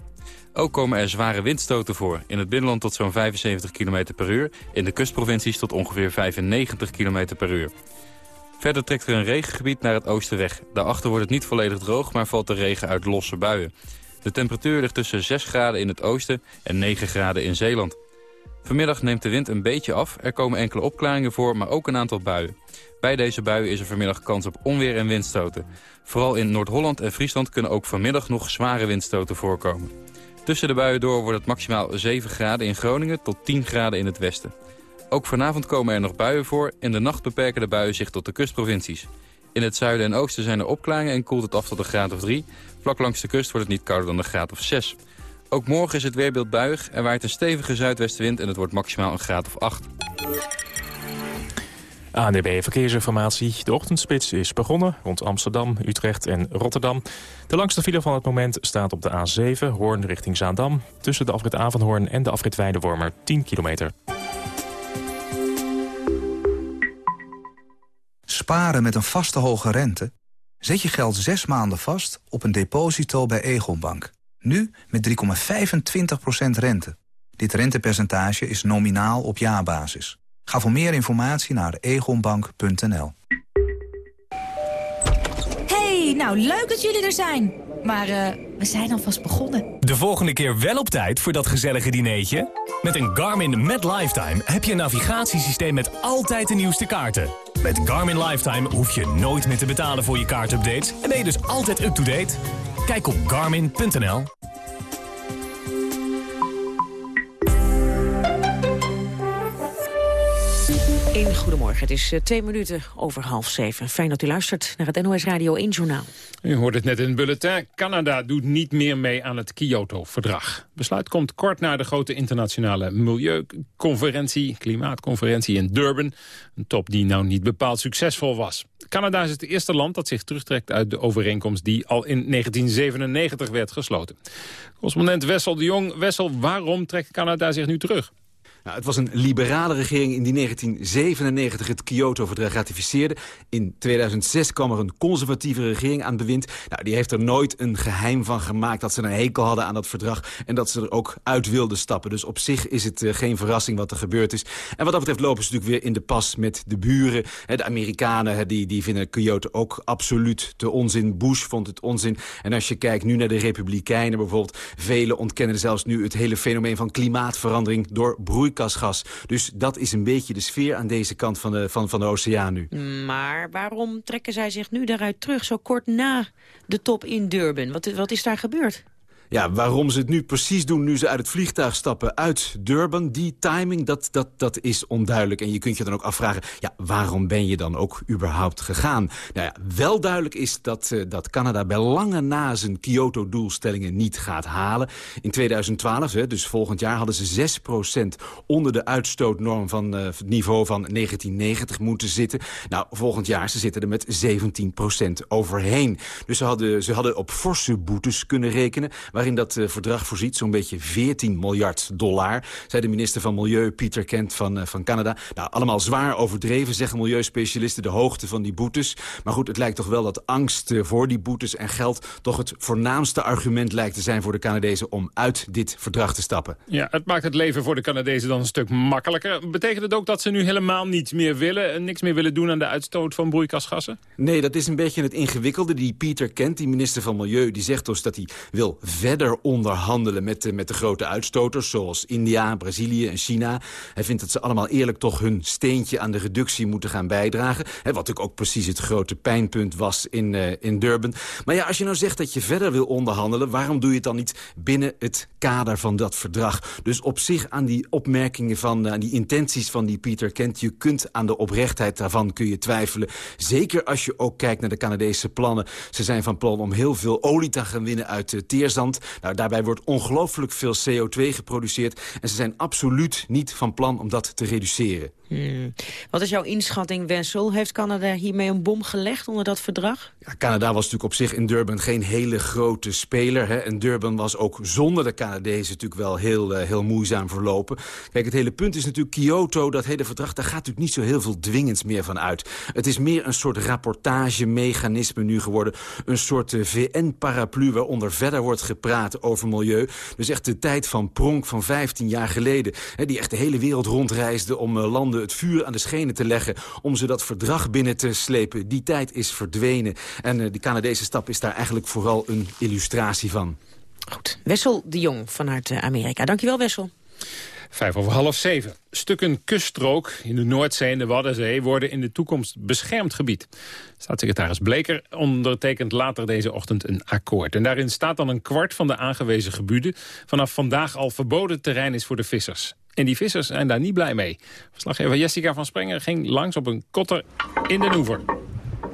Ook komen er zware windstoten voor. In het binnenland tot zo'n 75 km per uur. In de kustprovincies tot ongeveer 95 km per uur. Verder trekt er een regengebied naar het oosten weg. Daarachter wordt het niet volledig droog, maar valt de regen uit losse buien. De temperatuur ligt tussen 6 graden in het oosten en 9 graden in Zeeland. Vanmiddag neemt de wind een beetje af. Er komen enkele opklaringen voor, maar ook een aantal buien. Bij deze buien is er vanmiddag kans op onweer en windstoten. Vooral in Noord-Holland en Friesland kunnen ook vanmiddag nog zware windstoten voorkomen. Tussen de buien door wordt het maximaal 7 graden in Groningen tot 10 graden in het westen. Ook vanavond komen er nog buien voor. In de nacht beperken de buien zich tot de kustprovincies. In het zuiden en oosten zijn er opklaringen en koelt het af tot een graad of 3. Vlak langs de kust wordt het niet kouder dan een graad of 6. Ook morgen is het weerbeeld buig. Er waait een stevige zuidwestenwind en het wordt maximaal een graad of 8. ANDB Verkeersinformatie. De ochtendspits is begonnen rond Amsterdam, Utrecht en Rotterdam. De langste file van het moment staat op de A7, Hoorn richting Zaandam. Tussen de afrit Avanhoorn en de afrit Weidewormer 10 kilometer. Sparen met een vaste hoge rente? Zet je geld zes maanden vast op een deposito bij Egonbank. Nu met 3,25% rente. Dit rentepercentage is nominaal op jaarbasis. Ga voor meer informatie naar egonbank.nl. Hey, nou leuk dat jullie er zijn. Maar uh, we zijn alvast begonnen. De volgende keer wel op tijd voor dat gezellige dineetje? Met een Garmin Met Lifetime heb je een navigatiesysteem met altijd de nieuwste kaarten. Met Garmin Lifetime hoef je nooit meer te betalen voor je kaartupdates... en ben je dus altijd up-to-date. Kijk op garmin.nl. Goedemorgen, het is eh, twee minuten over half zeven. Fijn dat u luistert naar het NOS Radio 1 Journaal. U hoort het net in het bulletin. Canada doet niet meer mee aan het Kyoto-verdrag. Besluit komt kort na de grote internationale milieuconferentie, klimaatconferentie in Durban. Een top die nou niet bepaald succesvol was. Canada is het eerste land dat zich terugtrekt uit de overeenkomst die al in 1997 werd gesloten. Correspondent Wessel de Jong. Wessel, waarom trekt Canada zich nu terug? Nou, het was een liberale regering in die 1997 het Kyoto-verdrag ratificeerde. In 2006 kwam er een conservatieve regering aan bewind. Nou, die heeft er nooit een geheim van gemaakt dat ze een hekel hadden aan dat verdrag... en dat ze er ook uit wilden stappen. Dus op zich is het uh, geen verrassing wat er gebeurd is. En wat dat betreft lopen ze natuurlijk weer in de pas met de buren. de Amerikanen die, die vinden Kyoto ook absoluut te onzin. Bush vond het onzin. En als je kijkt nu naar de Republikeinen bijvoorbeeld... velen ontkennen zelfs nu het hele fenomeen van klimaatverandering door broei Dus dat is een beetje de sfeer aan deze kant van de, van, van de oceaan nu. Maar waarom trekken zij zich nu daaruit terug, zo kort na de top in Durban? Wat, wat is daar gebeurd? Ja, waarom ze het nu precies doen, nu ze uit het vliegtuig stappen uit Durban... die timing, dat, dat, dat is onduidelijk. En je kunt je dan ook afvragen, ja, waarom ben je dan ook überhaupt gegaan? Nou ja, wel duidelijk is dat, uh, dat Canada bij lange na zijn Kyoto-doelstellingen niet gaat halen. In 2012, hè, dus volgend jaar, hadden ze 6% onder de uitstootnorm van uh, het niveau van 1990 moeten zitten. Nou, volgend jaar, ze zitten er met 17% overheen. Dus ze hadden, ze hadden op forse boetes kunnen rekenen waarin dat uh, verdrag voorziet. Zo'n beetje 14 miljard dollar, zei de minister van Milieu Pieter Kent van, uh, van Canada. Nou, allemaal zwaar overdreven, zeggen milieuspecialisten, de hoogte van die boetes. Maar goed, het lijkt toch wel dat angst uh, voor die boetes en geld... toch het voornaamste argument lijkt te zijn voor de Canadezen... om uit dit verdrag te stappen. Ja, het maakt het leven voor de Canadezen dan een stuk makkelijker. Betekent het ook dat ze nu helemaal niets meer willen... en niks meer willen doen aan de uitstoot van broeikasgassen? Nee, dat is een beetje het ingewikkelde. Die Pieter Kent, die minister van Milieu, die zegt dus dat hij wil verder onderhandelen met de, met de grote uitstoters... zoals India, Brazilië en China. Hij vindt dat ze allemaal eerlijk toch hun steentje aan de reductie moeten gaan bijdragen. Hè, wat ook precies het grote pijnpunt was in, uh, in Durban. Maar ja, als je nou zegt dat je verder wil onderhandelen... waarom doe je het dan niet binnen het kader van dat verdrag? Dus op zich aan die opmerkingen van, aan die intenties van die Pieter Kent... je kunt aan de oprechtheid daarvan kun je twijfelen. Zeker als je ook kijkt naar de Canadese plannen. Ze zijn van plan om heel veel olie te gaan winnen uit uh, Nou, daarbij wordt ongelooflijk veel CO2 geproduceerd. En ze zijn absoluut niet van plan om dat te reduceren. Hmm. Wat is jouw inschatting, Wessel? Heeft Canada hiermee een bom gelegd onder dat verdrag? Ja, Canada was natuurlijk op zich in Durban geen hele grote speler. Hè? En Durban was ook zonder de Canadezen natuurlijk wel heel, uh, heel moeizaam verlopen. Kijk, het hele punt is natuurlijk Kyoto, dat hele verdrag... daar gaat natuurlijk niet zo heel veel dwingends meer van uit. Het is meer een soort rapportagemechanisme nu geworden. Een soort uh, VN-paraplu waaronder verder wordt gepraat over milieu. Dus echt de tijd van Pronk van 15 jaar geleden. Hè, die echt de hele wereld rondreisde om uh, landen het vuur aan de schenen te leggen... om ze dat verdrag binnen te slepen. Die tijd is verdwenen. En uh, die Canadese stap is daar eigenlijk vooral een illustratie van. Goed. Wessel de Jong vanuit uh, Amerika. Dankjewel, Wessel. Vijf over half zeven. Stukken kuststrook in de Noordzee en de Waddenzee worden in de toekomst beschermd gebied. Staatssecretaris Bleker ondertekent later deze ochtend een akkoord. En daarin staat dan een kwart van de aangewezen gebieden vanaf vandaag al verboden terrein is voor de vissers. En die vissers zijn daar niet blij mee. Verslaggever Jessica van Sprenger ging langs op een kotter in de Oever.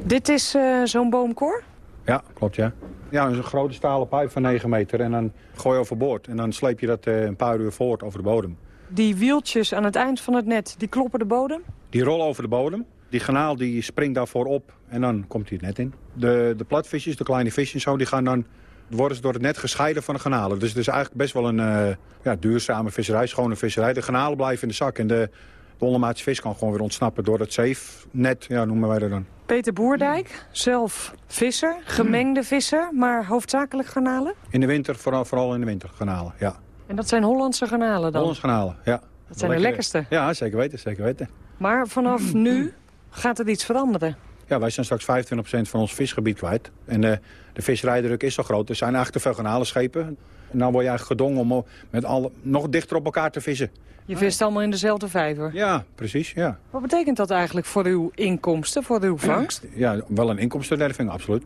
Dit is uh, zo'n boomkoor? Ja, klopt ja. Ja, een grote stalen pijp van 9 meter en dan gooi je overboord. En dan sleep je dat uh, een paar uur voort over de bodem. Die wieltjes aan het eind van het net, die kloppen de bodem? Die rollen over de bodem. Die kanaal die springt daarvoor op en dan komt hij het net in. De, de platvisjes, de kleine visjes zo, die gaan dan worden ze door het net gescheiden van de granalen. Dus het is eigenlijk best wel een uh, ja, duurzame visserij, schone visserij. De granalen blijven in de zak en de, de ondermaatse vis kan gewoon weer ontsnappen door het zeefnet, ja, noemen wij dat dan. Peter Boerdijk, zelf visser, gemengde visser, maar hoofdzakelijk garnalen? In de winter, vooral, vooral in de winter, garnalen, ja. En dat zijn Hollandse garnalen dan? Hollandse garnalen, ja. Dat zijn de lekkerste? Ja, zeker weten, zeker weten. Maar vanaf nu gaat er iets veranderen? Ja, wij zijn straks 25% van ons visgebied kwijt. En de, de visserijdruk is zo groot. Er zijn eigenlijk te veel garnalenschepen. En dan word je eigenlijk gedongen om met alle, nog dichter op elkaar te vissen. Je vist allemaal in dezelfde vijver? Ja, precies, ja. Wat betekent dat eigenlijk voor uw inkomsten, voor uw vangst? Ja, wel een inkomstenderving, absoluut.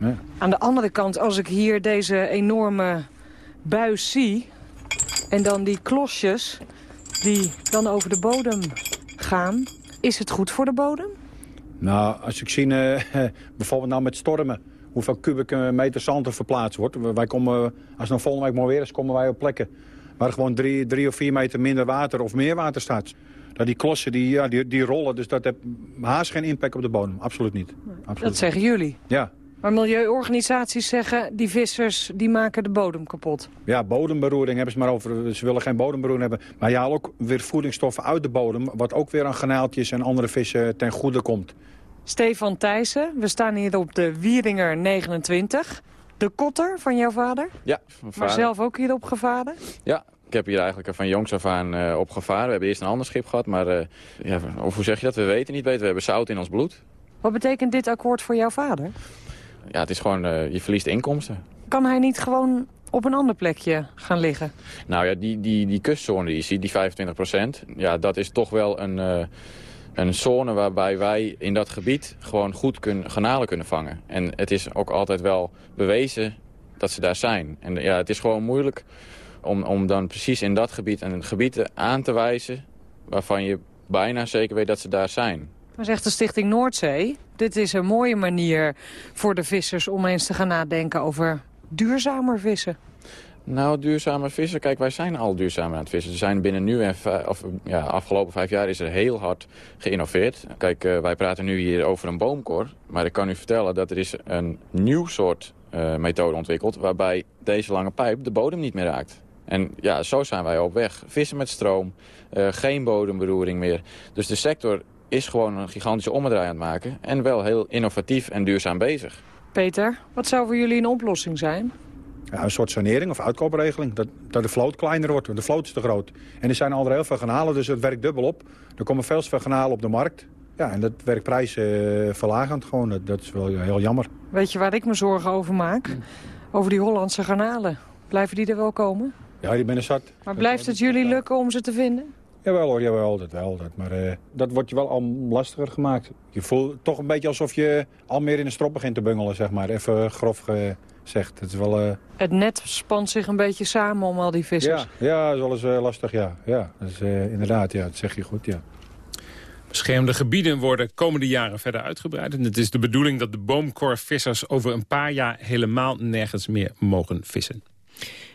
Ja. Aan de andere kant, als ik hier deze enorme buis zie... en dan die klosjes die dan over de bodem gaan... Is het goed voor de bodem? Nou, als ik zie, eh, bijvoorbeeld nou met stormen... hoeveel kubieke meter zand er verplaatst wordt. Wij komen, als het nou volgende week mooi weer is, komen wij op plekken... waar gewoon drie, drie of vier meter minder water of meer water staat. Dat die klossen die, ja, die, die rollen, dus dat heeft haast geen impact op de bodem. Absoluut niet. Absoluut. Dat zeggen jullie. Ja, Maar milieuorganisaties zeggen, die vissers die maken de bodem kapot. Ja, bodemberoering hebben ze maar over. Ze willen geen bodemberoering hebben. Maar je haalt ook weer voedingsstoffen uit de bodem... wat ook weer aan granaaltjes en andere vissen ten goede komt. Stefan Thijssen, we staan hier op de Wieringer 29. De kotter van jouw vader, Ja, van maar vader. zelf ook hierop gevaren. Ja, ik heb hier eigenlijk van jongs af aan eh, op gevaren. We hebben eerst een ander schip gehad, maar eh, ja, of hoe zeg je dat? We weten niet beter. We hebben zout in ons bloed. Wat betekent dit akkoord voor jouw vader? Ja, het is gewoon, eh, je verliest inkomsten. Kan hij niet gewoon op een ander plekje gaan liggen? Nou ja, die, die, die kustzone die je ziet, die 25 procent, ja, dat is toch wel een, eh, een zone waarbij wij in dat gebied gewoon goed kun, garnalen kunnen vangen. En het is ook altijd wel bewezen dat ze daar zijn. En ja, het is gewoon moeilijk om, om dan precies in dat gebied een gebied aan te wijzen waarvan je bijna zeker weet dat ze daar zijn. Maar zegt de Stichting Noordzee, dit is een mooie manier voor de vissers om eens te gaan nadenken over duurzamer vissen. Nou, duurzame vissen. Kijk, wij zijn al duurzaam aan het vissen. Er zijn binnen nu en of, ja, afgelopen vijf jaar is er heel hard geïnnoveerd. Kijk, eh, wij praten nu hier over een boomkor. Maar ik kan u vertellen dat er is een nieuw soort eh, methode ontwikkeld... waarbij deze lange pijp de bodem niet meer raakt. En ja, zo zijn wij op weg. Vissen met stroom, eh, geen bodemberoering meer. Dus de sector is gewoon een gigantische ommedraai aan het maken. En wel heel innovatief en duurzaam bezig. Peter, wat zou voor jullie een oplossing zijn? Ja, een soort sanering of uitkoopregeling. Dat, dat de vloot kleiner wordt, want de vloot is te groot. En er zijn al heel veel garnalen, dus het werkt dubbel op. Er komen veel garnalen op de markt. Ja, en dat werkt prijsverlagend gewoon. Dat, dat is wel heel jammer. Weet je waar ik me zorgen over maak? Over die Hollandse garnalen. Blijven die er wel komen? Ja, die ben er zat. Maar blijft het jullie lukken om ze te vinden? Jawel hoor, jawel, dat wel. Dat, maar eh, dat wordt je wel al lastiger gemaakt. Je voelt toch een beetje alsof je al meer in de strop begint te bungelen, zeg maar. Even grof gezegd. Het is wel... eh, Het net spant zich een beetje samen om al die vissers. ja, ja, dat is wel eens eh, lastig, ja. Ja, dat is eh, inderdaad, ja, dat zeg je goed, ja. Beschermde gebieden worden komende jaren verder uitgebreid. En het is de bedoeling dat de boomkorvissers over een paar jaar helemaal nergens meer mogen vissen.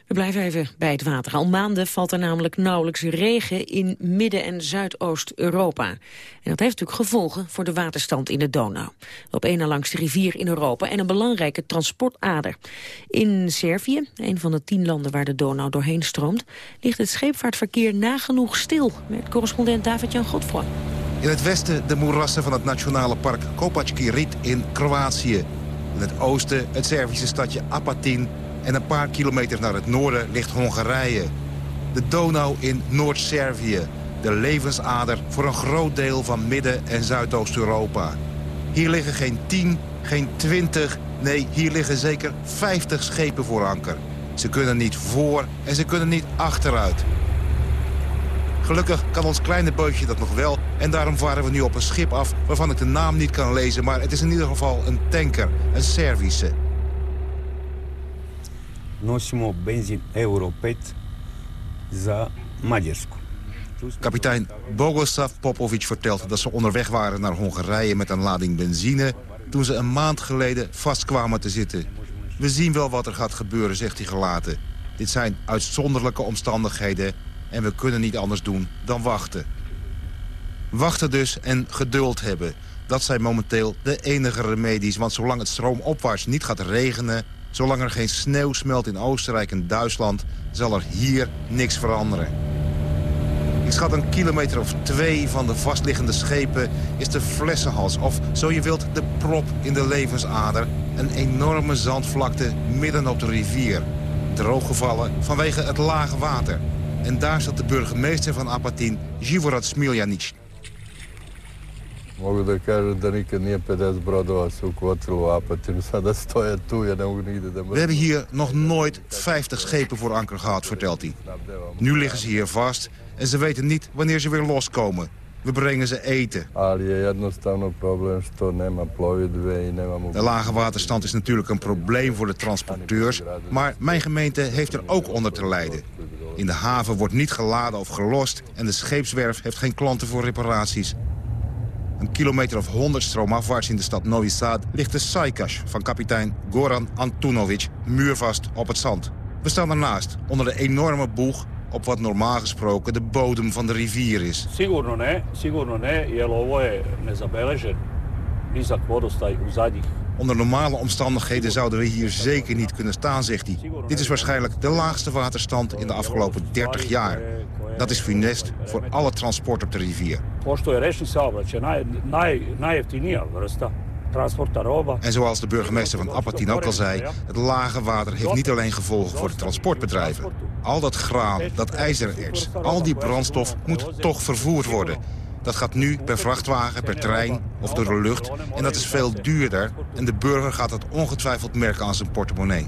We blijven even bij het water. Al maanden valt er namelijk nauwelijks regen in Midden- en Zuidoost-Europa. En dat heeft natuurlijk gevolgen voor de waterstand in de Donau. Op één na langste rivier in Europa en een belangrijke transportader. In Servië, een van de tien landen waar de Donau doorheen stroomt... ligt het scheepvaartverkeer nagenoeg stil, met correspondent David-Jan Godfroy. In het westen de moerassen van het nationale park Kopacki Rit in Kroatië. In het oosten het Servische stadje Apatin. En een paar kilometer naar het noorden ligt Hongarije. De Donau in Noord-Servië. De levensader voor een groot deel van Midden- en Zuidoost-Europa. Hier liggen geen 10, geen 20, nee, hier liggen zeker 50 schepen voor anker. Ze kunnen niet voor en ze kunnen niet achteruit. Gelukkig kan ons kleine bootje dat nog wel. En daarom varen we nu op een schip af waarvan ik de naam niet kan lezen. Maar het is in ieder geval een tanker, een Servische. Nosimo benzin Euro 5 za Mađarsku. Kapitein Bogoslav Popovic vertelt dat ze onderweg waren naar Hongarije met een lading benzine... toen ze een maand geleden vastkwamen te zitten. We zien wel wat er gaat gebeuren, zegt hij gelaten. Dit zijn uitzonderlijke omstandigheden en we kunnen niet anders doen dan wachten. Wachten dus en geduld hebben. Dat zijn momenteel de enige remedies, want zolang het stroomopwaarts niet gaat regenen... zolang er geen sneeuw smelt in Oostenrijk en Duitsland... zal er hier niks veranderen. Ik schat een kilometer of twee van de vastliggende schepen is de flessenhals... of zo je wilt de prop in de levensader. Een enorme zandvlakte midden op de rivier. Drooggevallen vanwege het lage water. En daar staat de burgemeester van Apatin, Živorad Smiljanic. Mogu da kažem da nikad nije 50 brodova se ukvotilo u Apatinu. Sada stoje tu, ja ne mogu nigde da... We hebben hier nog nooit 50 schepen voor anker gehad, vertelt hij. Nu liggen ze hier vast en ze weten niet wanneer ze weer loskomen. We brengen ze eten. Ali je jednostavno problem što nema plovidbe i nema De lage waterstand is natuurlijk een probleem voor de transporteurs... maar mijn gemeente heeft er ook onder te lijden. In de haven wordt niet geladen of gelost... en de scheepswerf heeft geen klanten voor reparaties. Een kilometer of 100 stroomafwaarts in de stad Novi Sad ligt de Saikash van kapitein Goran Antunovic muurvast op het zand. We staan ernaast, onder de enorme boeg op wat normaal gesproken de bodem van de rivier is. Sigurno ne, sigurno ne, jer ovo je nezabeležen nizak vodostaj u Onder normale omstandigheden zouden we hier zeker niet kunnen staan, zegt hij. Dit is waarschijnlijk de laagste waterstand in de afgelopen 30 jaar. Dat is funest voor alle transport op de rivier. En zoals de burgemeester van Apatin ook al zei... het lage water heeft niet alleen gevolgen voor de transportbedrijven. Al dat graan, dat ijzererts, al die brandstof moet toch vervoerd worden. Dat gaat nu per vrachtwagen, per trein of door de lucht. En dat is veel duurder. En de burger gaat dat ongetwijfeld merken aan zijn portemonnee.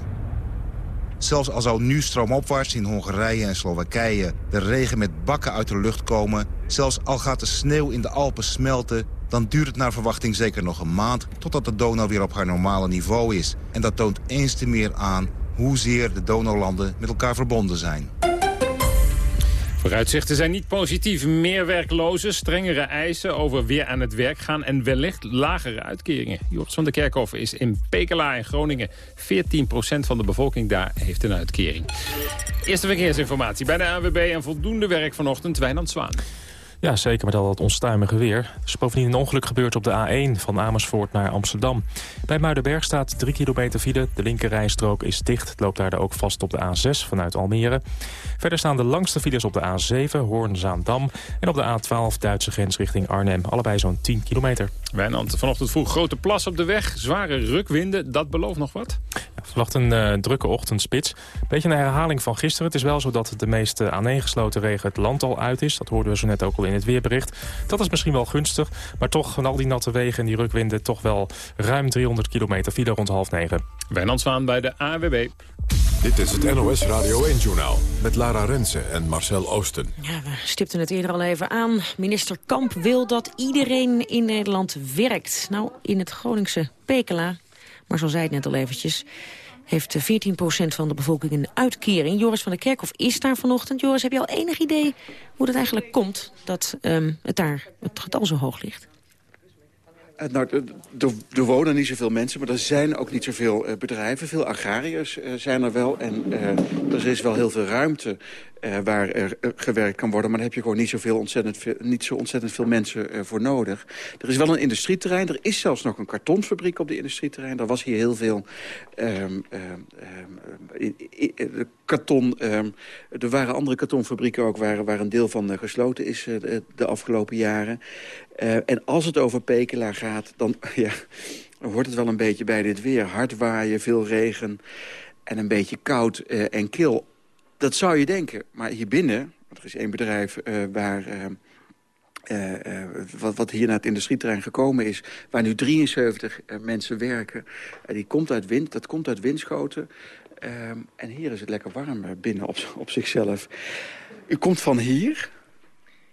Zelfs al zou nu stroomopwaarts in Hongarije en Slowakije... de regen met bakken uit de lucht komen... zelfs al gaat de sneeuw in de Alpen smelten... dan duurt het naar verwachting zeker nog een maand... totdat de Donau weer op haar normale niveau is. En dat toont eens te meer aan hoezeer de Donaulanden met elkaar verbonden zijn. Vooruitzichten zijn niet positief. Meer werklozen, strengere eisen over weer aan het werk gaan... en wellicht lagere uitkeringen. Joris van der Kerkhoff is in Pekela in Groningen. 14% van de bevolking daar heeft een uitkering. Eerste verkeersinformatie bij de AWB en voldoende werk vanochtend. Wijnand Zwaan. Ja, zeker met al dat onstuimige weer. Er is bovendien een ongeluk gebeurd op de A1 van Amersfoort naar Amsterdam. Bij Muidenberg staat 3 kilometer file. De linkerrijstrook is dicht. Het loopt daar ook vast op de A6 vanuit Almere. Verder staan de langste files op de A7, Hoorn-Zaandam... en op de A12 Duitse grens richting Arnhem. Allebei zo'n 10 kilometer. Wijnand, vanochtend vroeg grote plas op de weg. Zware rukwinden, dat belooft nog wat? Ja, verwacht een uh, drukke ochtendspits. Beetje een herhaling van gisteren. Het is wel zo dat de meeste aaneengesloten regen het land al uit is. Dat hoorden we zo net ook al in het weerbericht. Dat is misschien wel gunstig, maar toch van al die natte wegen en die rukwinden... toch wel ruim 300 kilometer file rond half negen. Wijnand Zwaan bij de AWB. Dit is het NOS Radio 1-journaal met Lara Rensen en Marcel Oosten. Ja, we stipten het eerder al even aan. Minister Kamp wil dat iedereen in Nederland werkt. Nou, in het Groningse Pekela, maar zo zei het net al eventjes... heeft 14% van de bevolking een uitkering. Joris van der Kerkhof is daar vanochtend. Joris, heb je al enig idee hoe dat eigenlijk komt... dat um, het daar het getal zo hoog ligt? Nou, er, wonen niet zoveel mensen, maar er zijn ook niet zoveel uh, bedrijven. Veel agrariërs zijn er wel en er is wel heel veel ruimte waar er gewerkt kan worden. Maar daar heb je gewoon niet, zoveel ontzettend veel, niet zo ontzettend veel mensen voor nodig. Er is wel een industrieterrein. Er is zelfs nog een kartonfabriek op de industrieterrein. Daar was hier heel veel um, um, karton. er waren andere kartonfabrieken ook waar, een deel van gesloten is de afgelopen jaren. En als het over Pekela gaat, dan ja, hoort het wel een beetje bij dit weer. Hard waaien, veel regen en een beetje koud en kil. Dat zou je denken. Maar hier binnen, er is één bedrijf uh, waar... wat, wat, hier naar het industrieterrein gekomen is... waar nu 73 mensen werken. die komt uit wind, dat komt uit Winschoten. Ehm, en hier is het lekker warm binnen op, op zichzelf. U komt van hier...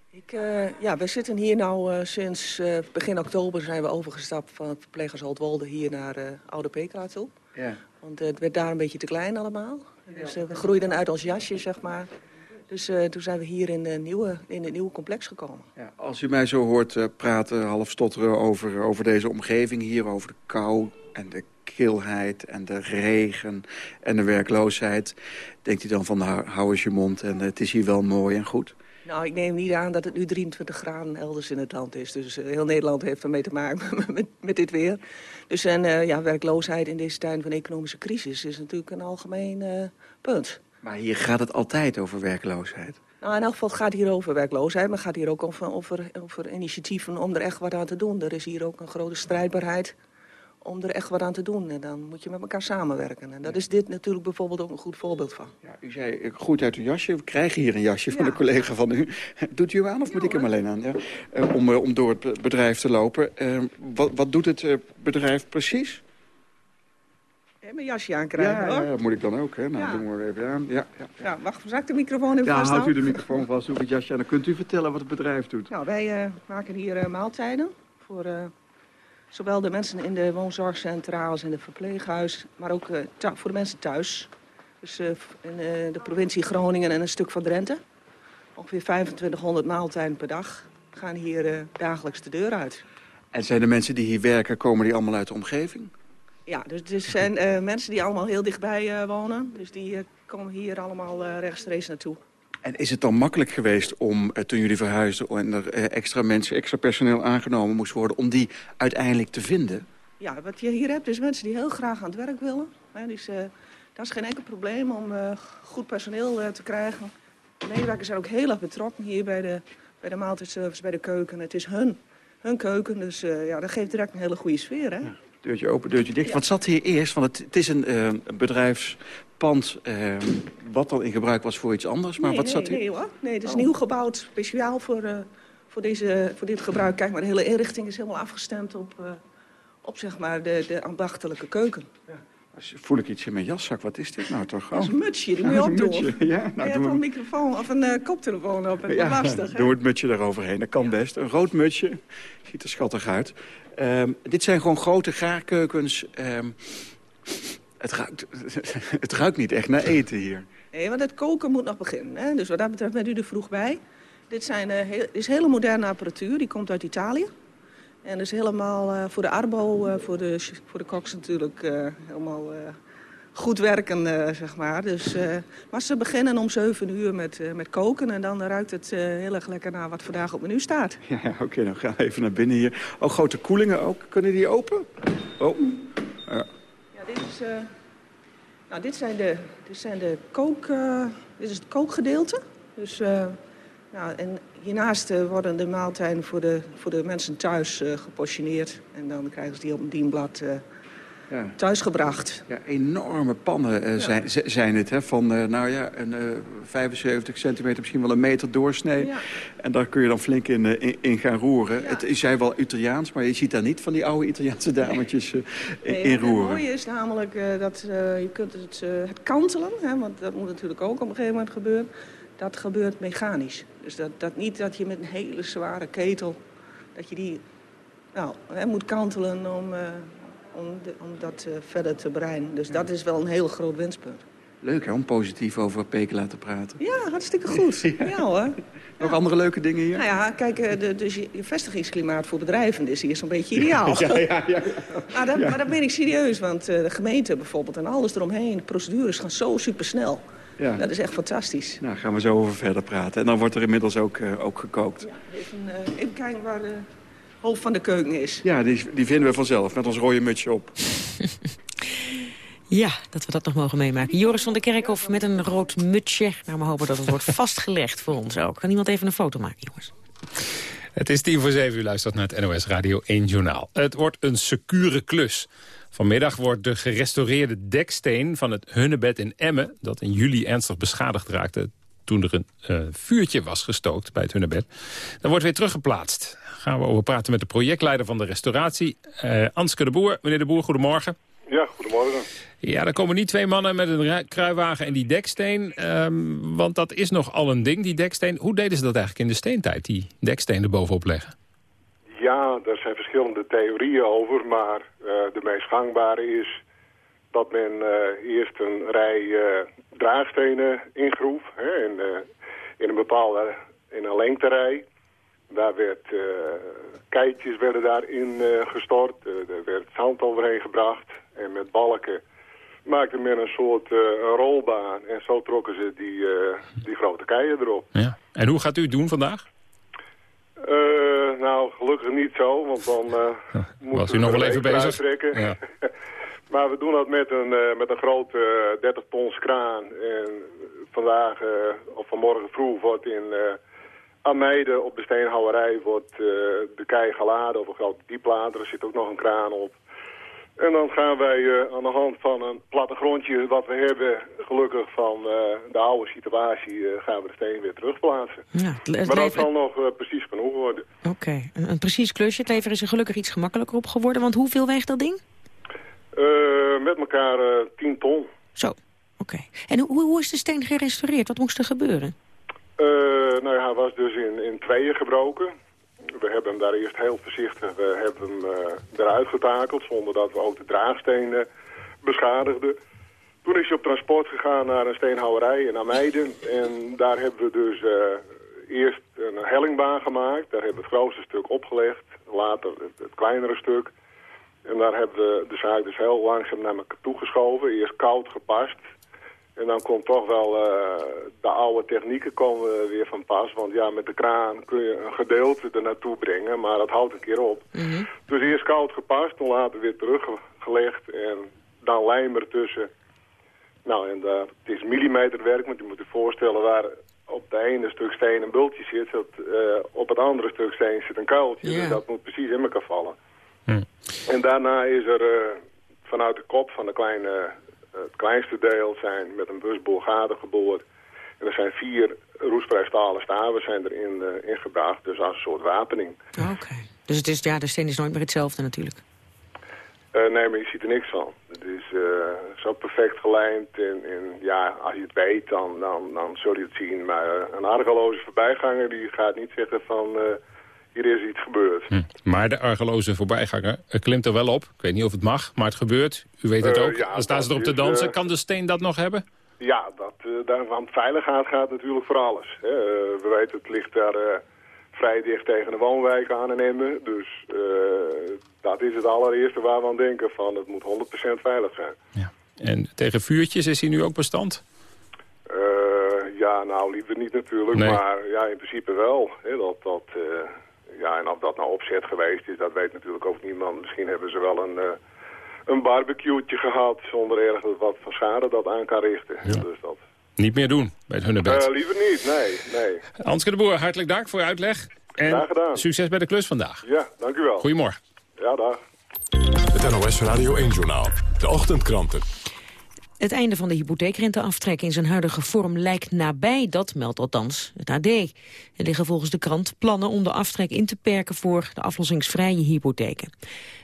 Ik, ja, we zitten hier nou sinds begin oktober zijn we overgestapt van het verpleeghuis Wolde hier naar Oude Pekela toe. Ja. Want het werd daar een beetje te klein allemaal. Dus we groeiden uit ons jasje, zeg maar. Dus toen zijn we hier in, de nieuwe, in het nieuwe complex gekomen. Ja, als u mij zo hoort praten, half stotteren over, over deze omgeving hier, over de kou en de kilheid en de regen en de werkloosheid... denkt u dan van hou, hou eens je mond en het is hier wel mooi en goed? Nou, ik neem niet aan dat het nu 23 graden elders in het land is. Dus uh, heel Nederland heeft ermee te maken met, met dit weer. Dus en, uh, ja, werkloosheid in deze tijd van economische crisis is natuurlijk een algemeen uh, punt. Maar hier gaat het altijd over werkloosheid. Nou, in elk geval gaat het hier over werkloosheid, maar het gaat hier ook over, over, over initiatieven om er echt wat aan te doen. Er is hier ook een grote strijdbaarheid om er echt wat aan te doen. En dan moet je met elkaar samenwerken. En daar is dit natuurlijk bijvoorbeeld ook een goed voorbeeld van. Ja, u zei, goed uit uw jasje. We krijgen hier een jasje van een collega van u. Doet u hem aan of moet ik hem alleen aan? Ja? Uh, om, uh, om door het bedrijf te lopen. Uh, wat, wat doet het bedrijf precies? En mijn jasje aankrijgen, ja, hoor. Ja, dat moet ik dan ook, hè. Nou, ja. doen we even aan. Ja, ja, ja. wacht, zal ik de microfoon even ja, vast Ja, houdt u de microfoon vast, doe het jasje aan. Dan kunt u vertellen wat het bedrijf doet. Nou, wij maken hier maaltijden voor Zowel de mensen in de woonzorgcentrales en de verpleeghuis, maar ook uh, voor de mensen thuis. Dus uh, in uh, de provincie Groningen en een stuk van Drenthe. Ongeveer 2500 maaltijden per dag gaan hier dagelijks de deur uit. En zijn de mensen die hier werken, komen die allemaal uit de omgeving? Ja, dus het zijn uh, mensen die allemaal heel dichtbij uh, wonen. Dus die uh, komen hier allemaal rechtstreeks naartoe. En is het dan makkelijk geweest om, toen jullie verhuisden... en er extra mensen, extra personeel aangenomen moest worden... om die uiteindelijk te vinden? Ja, wat je hier hebt is mensen die heel graag aan het werk willen. Hè, dus, dat is geen enkel probleem om goed personeel te krijgen. De medewerkers zijn ook heel erg betrokken hier bij de, bij de maaltijdservice, bij de keuken. Het is hun, hun keuken, dus ja, dat geeft direct een hele goede sfeer. Hè? Ja. Deurtje open, deurtje dicht. Wat zat hier eerst? Want het, het is een uh, bedrijfspand uh, wat al in gebruik was voor iets anders. Maar nee, wat nee, zat hier? Nee hoor, nee, het is oh. nieuw gebouwd speciaal voor, uh, voor, deze, voor dit gebruik. Kijk maar, de hele inrichting is helemaal afgestemd op, op zeg maar, de, de ambachtelijke keuken. Ja. Voel ik iets in mijn jaszak? Wat is dit nou toch? Dat is een mutsje, die moet je opdoen. Ja, nou, je hebt een microfoon of een uh, koptelefoon op. Ja, lastig, doe het mutsje eroverheen. Dat kan ja. best. Een rood mutsje. Ziet er schattig uit. Um, dit zijn gewoon grote gaarkeukens. Um, het, ruikt, het ruikt niet echt naar eten hier. Nee, want het koken moet nog beginnen. Hè? Dus wat dat betreft bent u er vroeg bij. Dit, zijn, uh, heel, dit is hele moderne apparatuur. Die komt uit Italië. En dus helemaal uh, voor de arbo, uh, voor, de, voor de koks natuurlijk helemaal goed werken, zeg maar. Dus, maar ze beginnen om 7 uur met, met koken en dan ruikt het heel erg lekker naar wat vandaag op menu staat. Ja, oké, okay, dan gaan we even naar binnen hier. Oh, grote koelingen ook. Kunnen die open? Oh, ja. Ja, dit is... nou, dit zijn de, dit zijn de kook... dit is het kookgedeelte. Dus... Nou, en hiernaast uh, worden de maaltijden voor de, voor de mensen thuis uh, geportioneerd. En dan krijgen ze die op een dienblad uh, ja. thuisgebracht. Ja, enorme pannen zijn, zijn het, hè? Van nou ja, een 75 centimeter, misschien wel een meter doorsnee. Ja. En daar kun je dan flink in, in, in gaan roeren. Het is jij wel Italiaans, maar je ziet daar niet van die oude Italiaanse dametjes nee. nee, in roeren. Het mooie is namelijk dat je kunt het, het kantelen, hè, want dat moet natuurlijk ook op een gegeven moment gebeuren dat gebeurt mechanisch. Dus dat, dat niet dat je met een hele zware ketel... dat je die nou, hè, moet kantelen om, uh, om, de, om dat uh, verder te breinen. Dus ja. dat is wel een heel groot winstpunt. Leuk hè, om positief over Pekela te praten. Ja, hartstikke goed. ja, ja hoor. Nog ja. andere leuke dingen hier? Nou ja, kijk, de, dus je, vestigingsklimaat voor bedrijven is hier zo'n beetje ideaal. ja, ja, ja. maar, dat, maar dat ben ik serieus, want de gemeente bijvoorbeeld en alles eromheen... de procedures gaan zo supersnel. Ja. Dat is echt fantastisch. Nou, gaan we zo over verder praten. En dan wordt er inmiddels ook, uh, ook gekookt. Ja, even, uh, even kijken waar de hoofd van de keuken is. Ja, die, die vinden we vanzelf, met ons rode mutsje op. Ja, dat we dat nog mogen meemaken. Joris van der Kerkhof met een rood mutsje. Nou, we hopen dat het wordt vastgelegd voor ons ook. Kan iemand even een foto maken, jongens? Het is tien voor zeven, u luistert naar het NOS Radio 1 Journaal. Het wordt een secure klus. Vanmiddag wordt de gerestaureerde deksteen van het Hunnebed in Emmen... dat in juli ernstig beschadigd raakte toen er een uh, vuurtje was gestookt bij het Hunnebed... dat wordt weer teruggeplaatst. Daar gaan we over praten met de projectleider van de restauratie, uh, Anske de Boer. Meneer de Boer, goedemorgen. Ja, goedemorgen. Ja, er komen niet twee mannen met een kruiwagen en die deksteen. Um, want dat is nogal een ding, die deksteen. Hoe deden ze dat eigenlijk in de steentijd, die deksteen er bovenop leggen? Ja, daar zijn verschillende theorieën over, maar uh, de meest gangbare is dat men uh, eerst een rij uh, draagstenen ingroef, hè, in, in, een bepaalde in een lengterij. Daar werd keitjes werden daarin gestort, er werd zand overheen gebracht en met balken maakte men een soort rolbaan en zo trokken ze die, die grote keien erop. Ja. En hoe gaat u het doen vandaag? Uh, nou, gelukkig niet zo, want dan uh, was u nog wel even bezig. Ja. maar we doen dat met een, uh, met een grote 30 tons kraan. En vandaag of vanmorgen vroeg wordt in Ameide op de steenhouwerij wordt, de kei geladen op een grote dieplader. Er zit ook nog een kraan op. En dan gaan wij uh, aan de hand van een plattegrondje wat we hebben, gelukkig van uh, de oude situatie, uh, gaan we de steen weer terugplaatsen. Ja, maar dat zal nog precies genoeg worden. Oké, okay. een, een, precies klusje. Het leven is er gelukkig iets gemakkelijker op geworden, want hoeveel weegt dat ding? met elkaar 10 ton. Zo, oké. Okay. En hoe, hoe is de steen gerestaureerd? Wat moest er gebeuren? nou ja, hij was dus in, in tweeën gebroken we hebben hem daar eerst heel voorzichtig we hebben hem, uh, eruit getakeld... zonder dat we ook de draagstenen beschadigden. Toen is hij op transport gegaan naar een steenhouwerij in Ameiden. En daar hebben we dus uh, eerst een hellingbaan gemaakt. Daar hebben we het grootste stuk opgelegd. later het, kleinere stuk. En daar hebben we de zaak dus heel langzaam naar elkaar toegeschoven. Eerst koud gepast. En dan komt toch wel uh, de oude technieken komen weer van pas. Want ja, met de kraan kun je een gedeelte er naartoe brengen, maar dat houdt een keer op. Mhm. Dus eerst koud gepast, dan later weer teruggelegd en dan lijm tussen. Nou, en uh, het is millimeterwerk, want je moet je voorstellen waar op de ene stuk steen een bultje zit, dat, uh, op het andere stuk steen zit een kuiltje. Dus dat moet precies in elkaar vallen. Hm. En daarna is er vanuit de kop van de kleine het kleinste deel zijn met een busboor gaten geboord. En er zijn vier roestvrij stalen staven zijn erin uh, ingebracht, dus als een soort wapening. Oké. Dus het is, ja, de steen is nooit meer hetzelfde natuurlijk. Uh, nee, maar je ziet er niks van. Het is uh, zo perfect gelijmd en, en, ja, als je het weet, dan, dan, dan zul je het zien. Maar een argeloze voorbijganger die gaat niet zeggen van hier is iets gebeurd. Hm. Maar de argeloze voorbijganger klimt er wel op. Ik weet niet of het mag, maar het gebeurt. U weet het Uh, ook. ja, Dan staan ze erop te dansen. eh, Kan de steen dat nog hebben? Ja, dat, eh daar, want veiligheid gaat natuurlijk voor alles. Eh, we weten, het ligt daar eh, vrij dicht tegen de woonwijk aan en Emmen. Dus eh, dat is het allereerste waar we aan denken van het moet 100% veilig zijn. En tegen vuurtjes is hij nu ook bestand? Eh, ja, nou liever niet natuurlijk, Nee. maar ja, in principe wel. Hè, dat, dat, eh, ja, en of dat nou opzet geweest is, dat weet natuurlijk ook niemand. Misschien hebben ze wel een, eh een barbecue'tje gehad zonder erg wat van schade dat aan kan richten. Dus dat... Niet meer doen bij het Hunnebed. Eh, liever niet, nee, nee. Anske de Boer, hartelijk dank voor uw uitleg. En Graag gedaan. succes bij de klus vandaag. Ja, dank u wel. Goedemorgen. Ja, dag. Het NOS Radio 1-journaal. De ochtendkranten. Het einde van de hypotheekrenteaftrek in zijn huidige vorm lijkt nabij, dat meldt althans het AD. Er liggen volgens de krant plannen om de aftrek in te perken voor de aflossingsvrije hypotheken.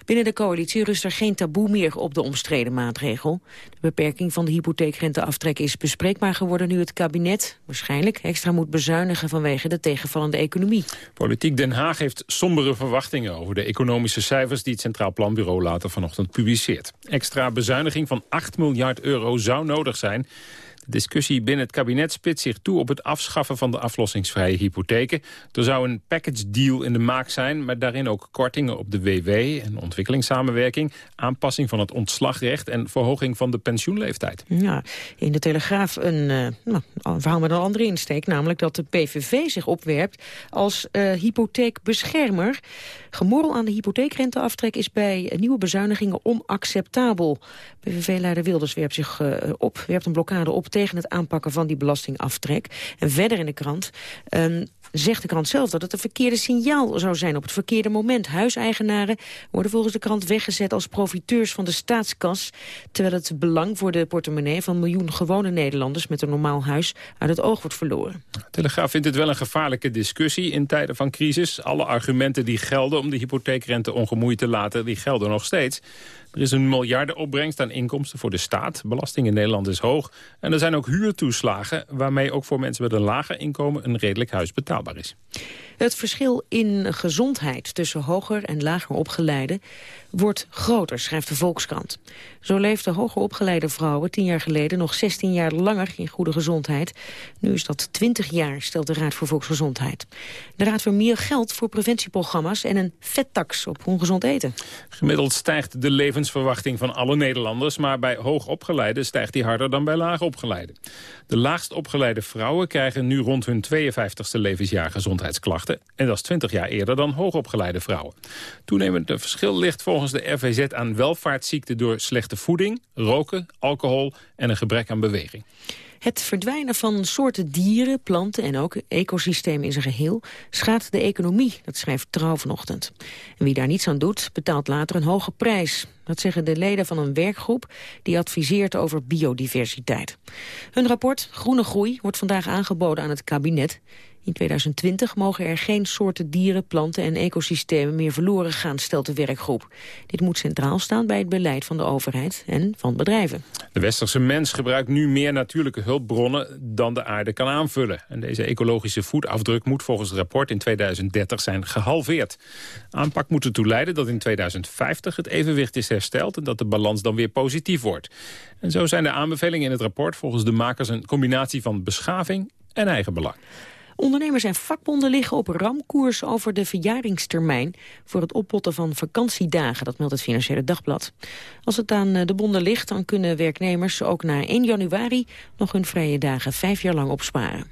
Binnen de coalitie rust er geen taboe meer op de omstreden maatregel. De beperking van de hypotheekrenteaftrek is bespreekbaar geworden nu het kabinet waarschijnlijk extra moet bezuinigen vanwege de tegenvallende economie. Politiek Den Haag heeft sombere verwachtingen over de economische cijfers die het Centraal Planbureau later vanochtend publiceert. Extra bezuiniging van 8 miljard euro zou nodig zijn. De discussie binnen het kabinet spitst zich toe op het afschaffen van de aflossingsvrije hypotheken. Er zou een package deal in de maak zijn, met daarin ook kortingen op de WW en ontwikkelingssamenwerking, aanpassing van het ontslagrecht en verhoging van de pensioenleeftijd. Ja, in de Telegraaf een, eh, nou, een verhaal met een andere insteek. Namelijk dat de PVV zich opwerpt als eh, hypotheekbeschermer. Gemorrel aan de hypotheekrenteaftrek is bij nieuwe bezuinigingen onacceptabel. PVV-leider Wilders werpt zich eh, op, werpt een blokkade op tegen het aanpakken van die belastingaftrek. En verder in de krant ehm, zegt de krant zelf dat het een verkeerde signaal zou zijn op het verkeerde moment. Huiseigenaren worden volgens de krant weggezet als profiteurs van de staatskas, terwijl het belang voor de portemonnee van miljoen gewone Nederlanders met een normaal huis uit het oog wordt verloren. Telegraaf vindt het wel een gevaarlijke discussie in tijden van crisis. Alle argumenten die gelden om de hypotheekrente ongemoeid te laten, die gelden nog steeds. Er is een miljardenopbrengst aan inkomsten voor de staat. Belasting in Nederland is hoog. En er zijn ook huurtoeslagen... waarmee ook voor mensen met een lager inkomen... een redelijk huis betaalbaar is. Het verschil in gezondheid tussen hoger en lager opgeleiden wordt groter, schrijft de Volkskrant. Zo leefden hoger opgeleide vrouwen tien jaar geleden nog 16 jaar langer in goede gezondheid. Nu is dat 20 jaar, stelt de Raad voor Volksgezondheid. De Raad wil meer geld voor preventieprogramma's en een vettax op ongezond eten. Gemiddeld stijgt de levensverwachting van alle Nederlanders... maar bij hoogopgeleiden stijgt die harder dan bij laagopgeleiden. De laagst opgeleide vrouwen krijgen nu rond hun 52e levensjaar gezondheidsklachten. En dat is 20 jaar eerder dan hoogopgeleide vrouwen. Toenemend verschil ligt volgens de RVZ aan welvaartsziekten... door slechte voeding, roken, alcohol en een gebrek aan beweging. Het verdwijnen van soorten dieren, planten en ook ecosystemen in zijn geheel schaadt de economie, dat schrijft Trouw vanochtend. En wie daar niets aan doet, betaalt later een hoge prijs. Dat zeggen de leden van een werkgroep die adviseert over biodiversiteit. Hun rapport Groene Groei wordt vandaag aangeboden aan het kabinet. In 2020 mogen er geen soorten dieren, planten en ecosystemen meer verloren gaan, stelt de werkgroep. Dit moet centraal staan bij het beleid van de overheid en van bedrijven. De westerse mens gebruikt nu meer natuurlijke hulpbronnen dan de aarde kan aanvullen. En deze ecologische voetafdruk moet volgens het rapport in 2030 zijn gehalveerd. Aanpak moet ertoe leiden dat in 2050 het evenwicht is hersteld en dat de balans dan weer positief wordt. En zo zijn de aanbevelingen in het rapport volgens de makers een combinatie van beschaving en eigenbelang. Ondernemers en vakbonden liggen op ramkoers over de verjaringstermijn voor het oppotten van vakantiedagen, dat meldt het Financiële Dagblad. Als het aan eh, de bonden ligt, dan kunnen werknemers ook na 1 januari nog hun vrije dagen vijf jaar lang opsparen.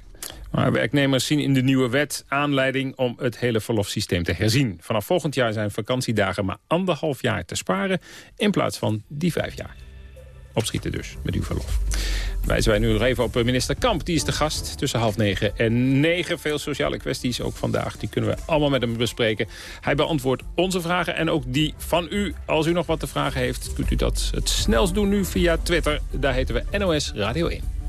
Maar werknemers zien in de nieuwe wet aanleiding om het hele verlofsysteem te herzien. Vanaf volgend jaar zijn vakantiedagen maar anderhalf jaar te sparen in plaats van die vijf jaar. Opschieten dus, met uw verlof. Wijzen wij nu nog even op minister Kamp. Die is de gast tussen half negen en negen. Veel sociale kwesties ook vandaag. Die kunnen we allemaal met hem bespreken. Hij beantwoordt onze vragen en ook die van u. Als u nog wat te vragen heeft, kunt u dat het snelst doen nu via Twitter. Daar heten we NOS Radio 1.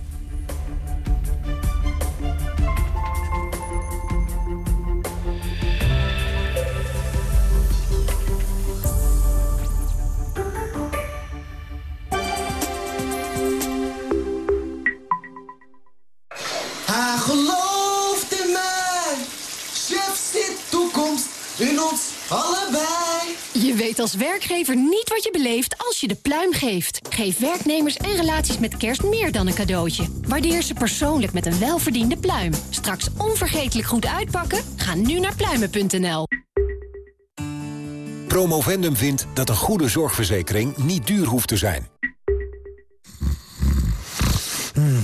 Allebei. Je weet als werkgever niet wat je beleeft als je de pluim geeft. Geef werknemers en relaties met kerst meer dan een cadeautje. Waardeer ze persoonlijk met een welverdiende pluim. Straks onvergetelijk goed uitpakken? Ga nu naar pluimen.nl. Promovendum vindt dat een goede zorgverzekering niet duur hoeft te zijn. Mm,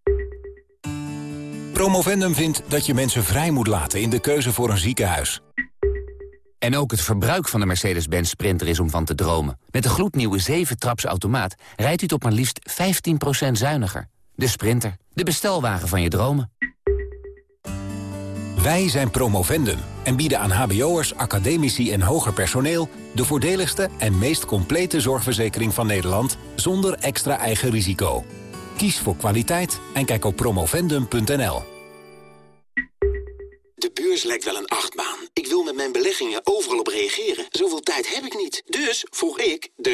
Promovendum vindt dat je mensen vrij moet laten in de keuze voor een ziekenhuis. En ook het verbruik van de Mercedes-Benz Sprinter is om van te dromen. Met de gloednieuwe 7-traps automaat rijdt u tot maar liefst 15% zuiniger. De Sprinter, de bestelwagen van je dromen. Wij zijn Promovendum en bieden aan hbo'ers, academici en hoger personeel... de voordeligste en meest complete zorgverzekering van Nederland... zonder extra eigen risico. Kies voor kwaliteit en kijk op promovendum.nl. De beurs lijkt wel een achtbaan. Ik wil met mijn beleggingen overal op reageren. Zoveel tijd heb ik niet. Dus vroeg ik de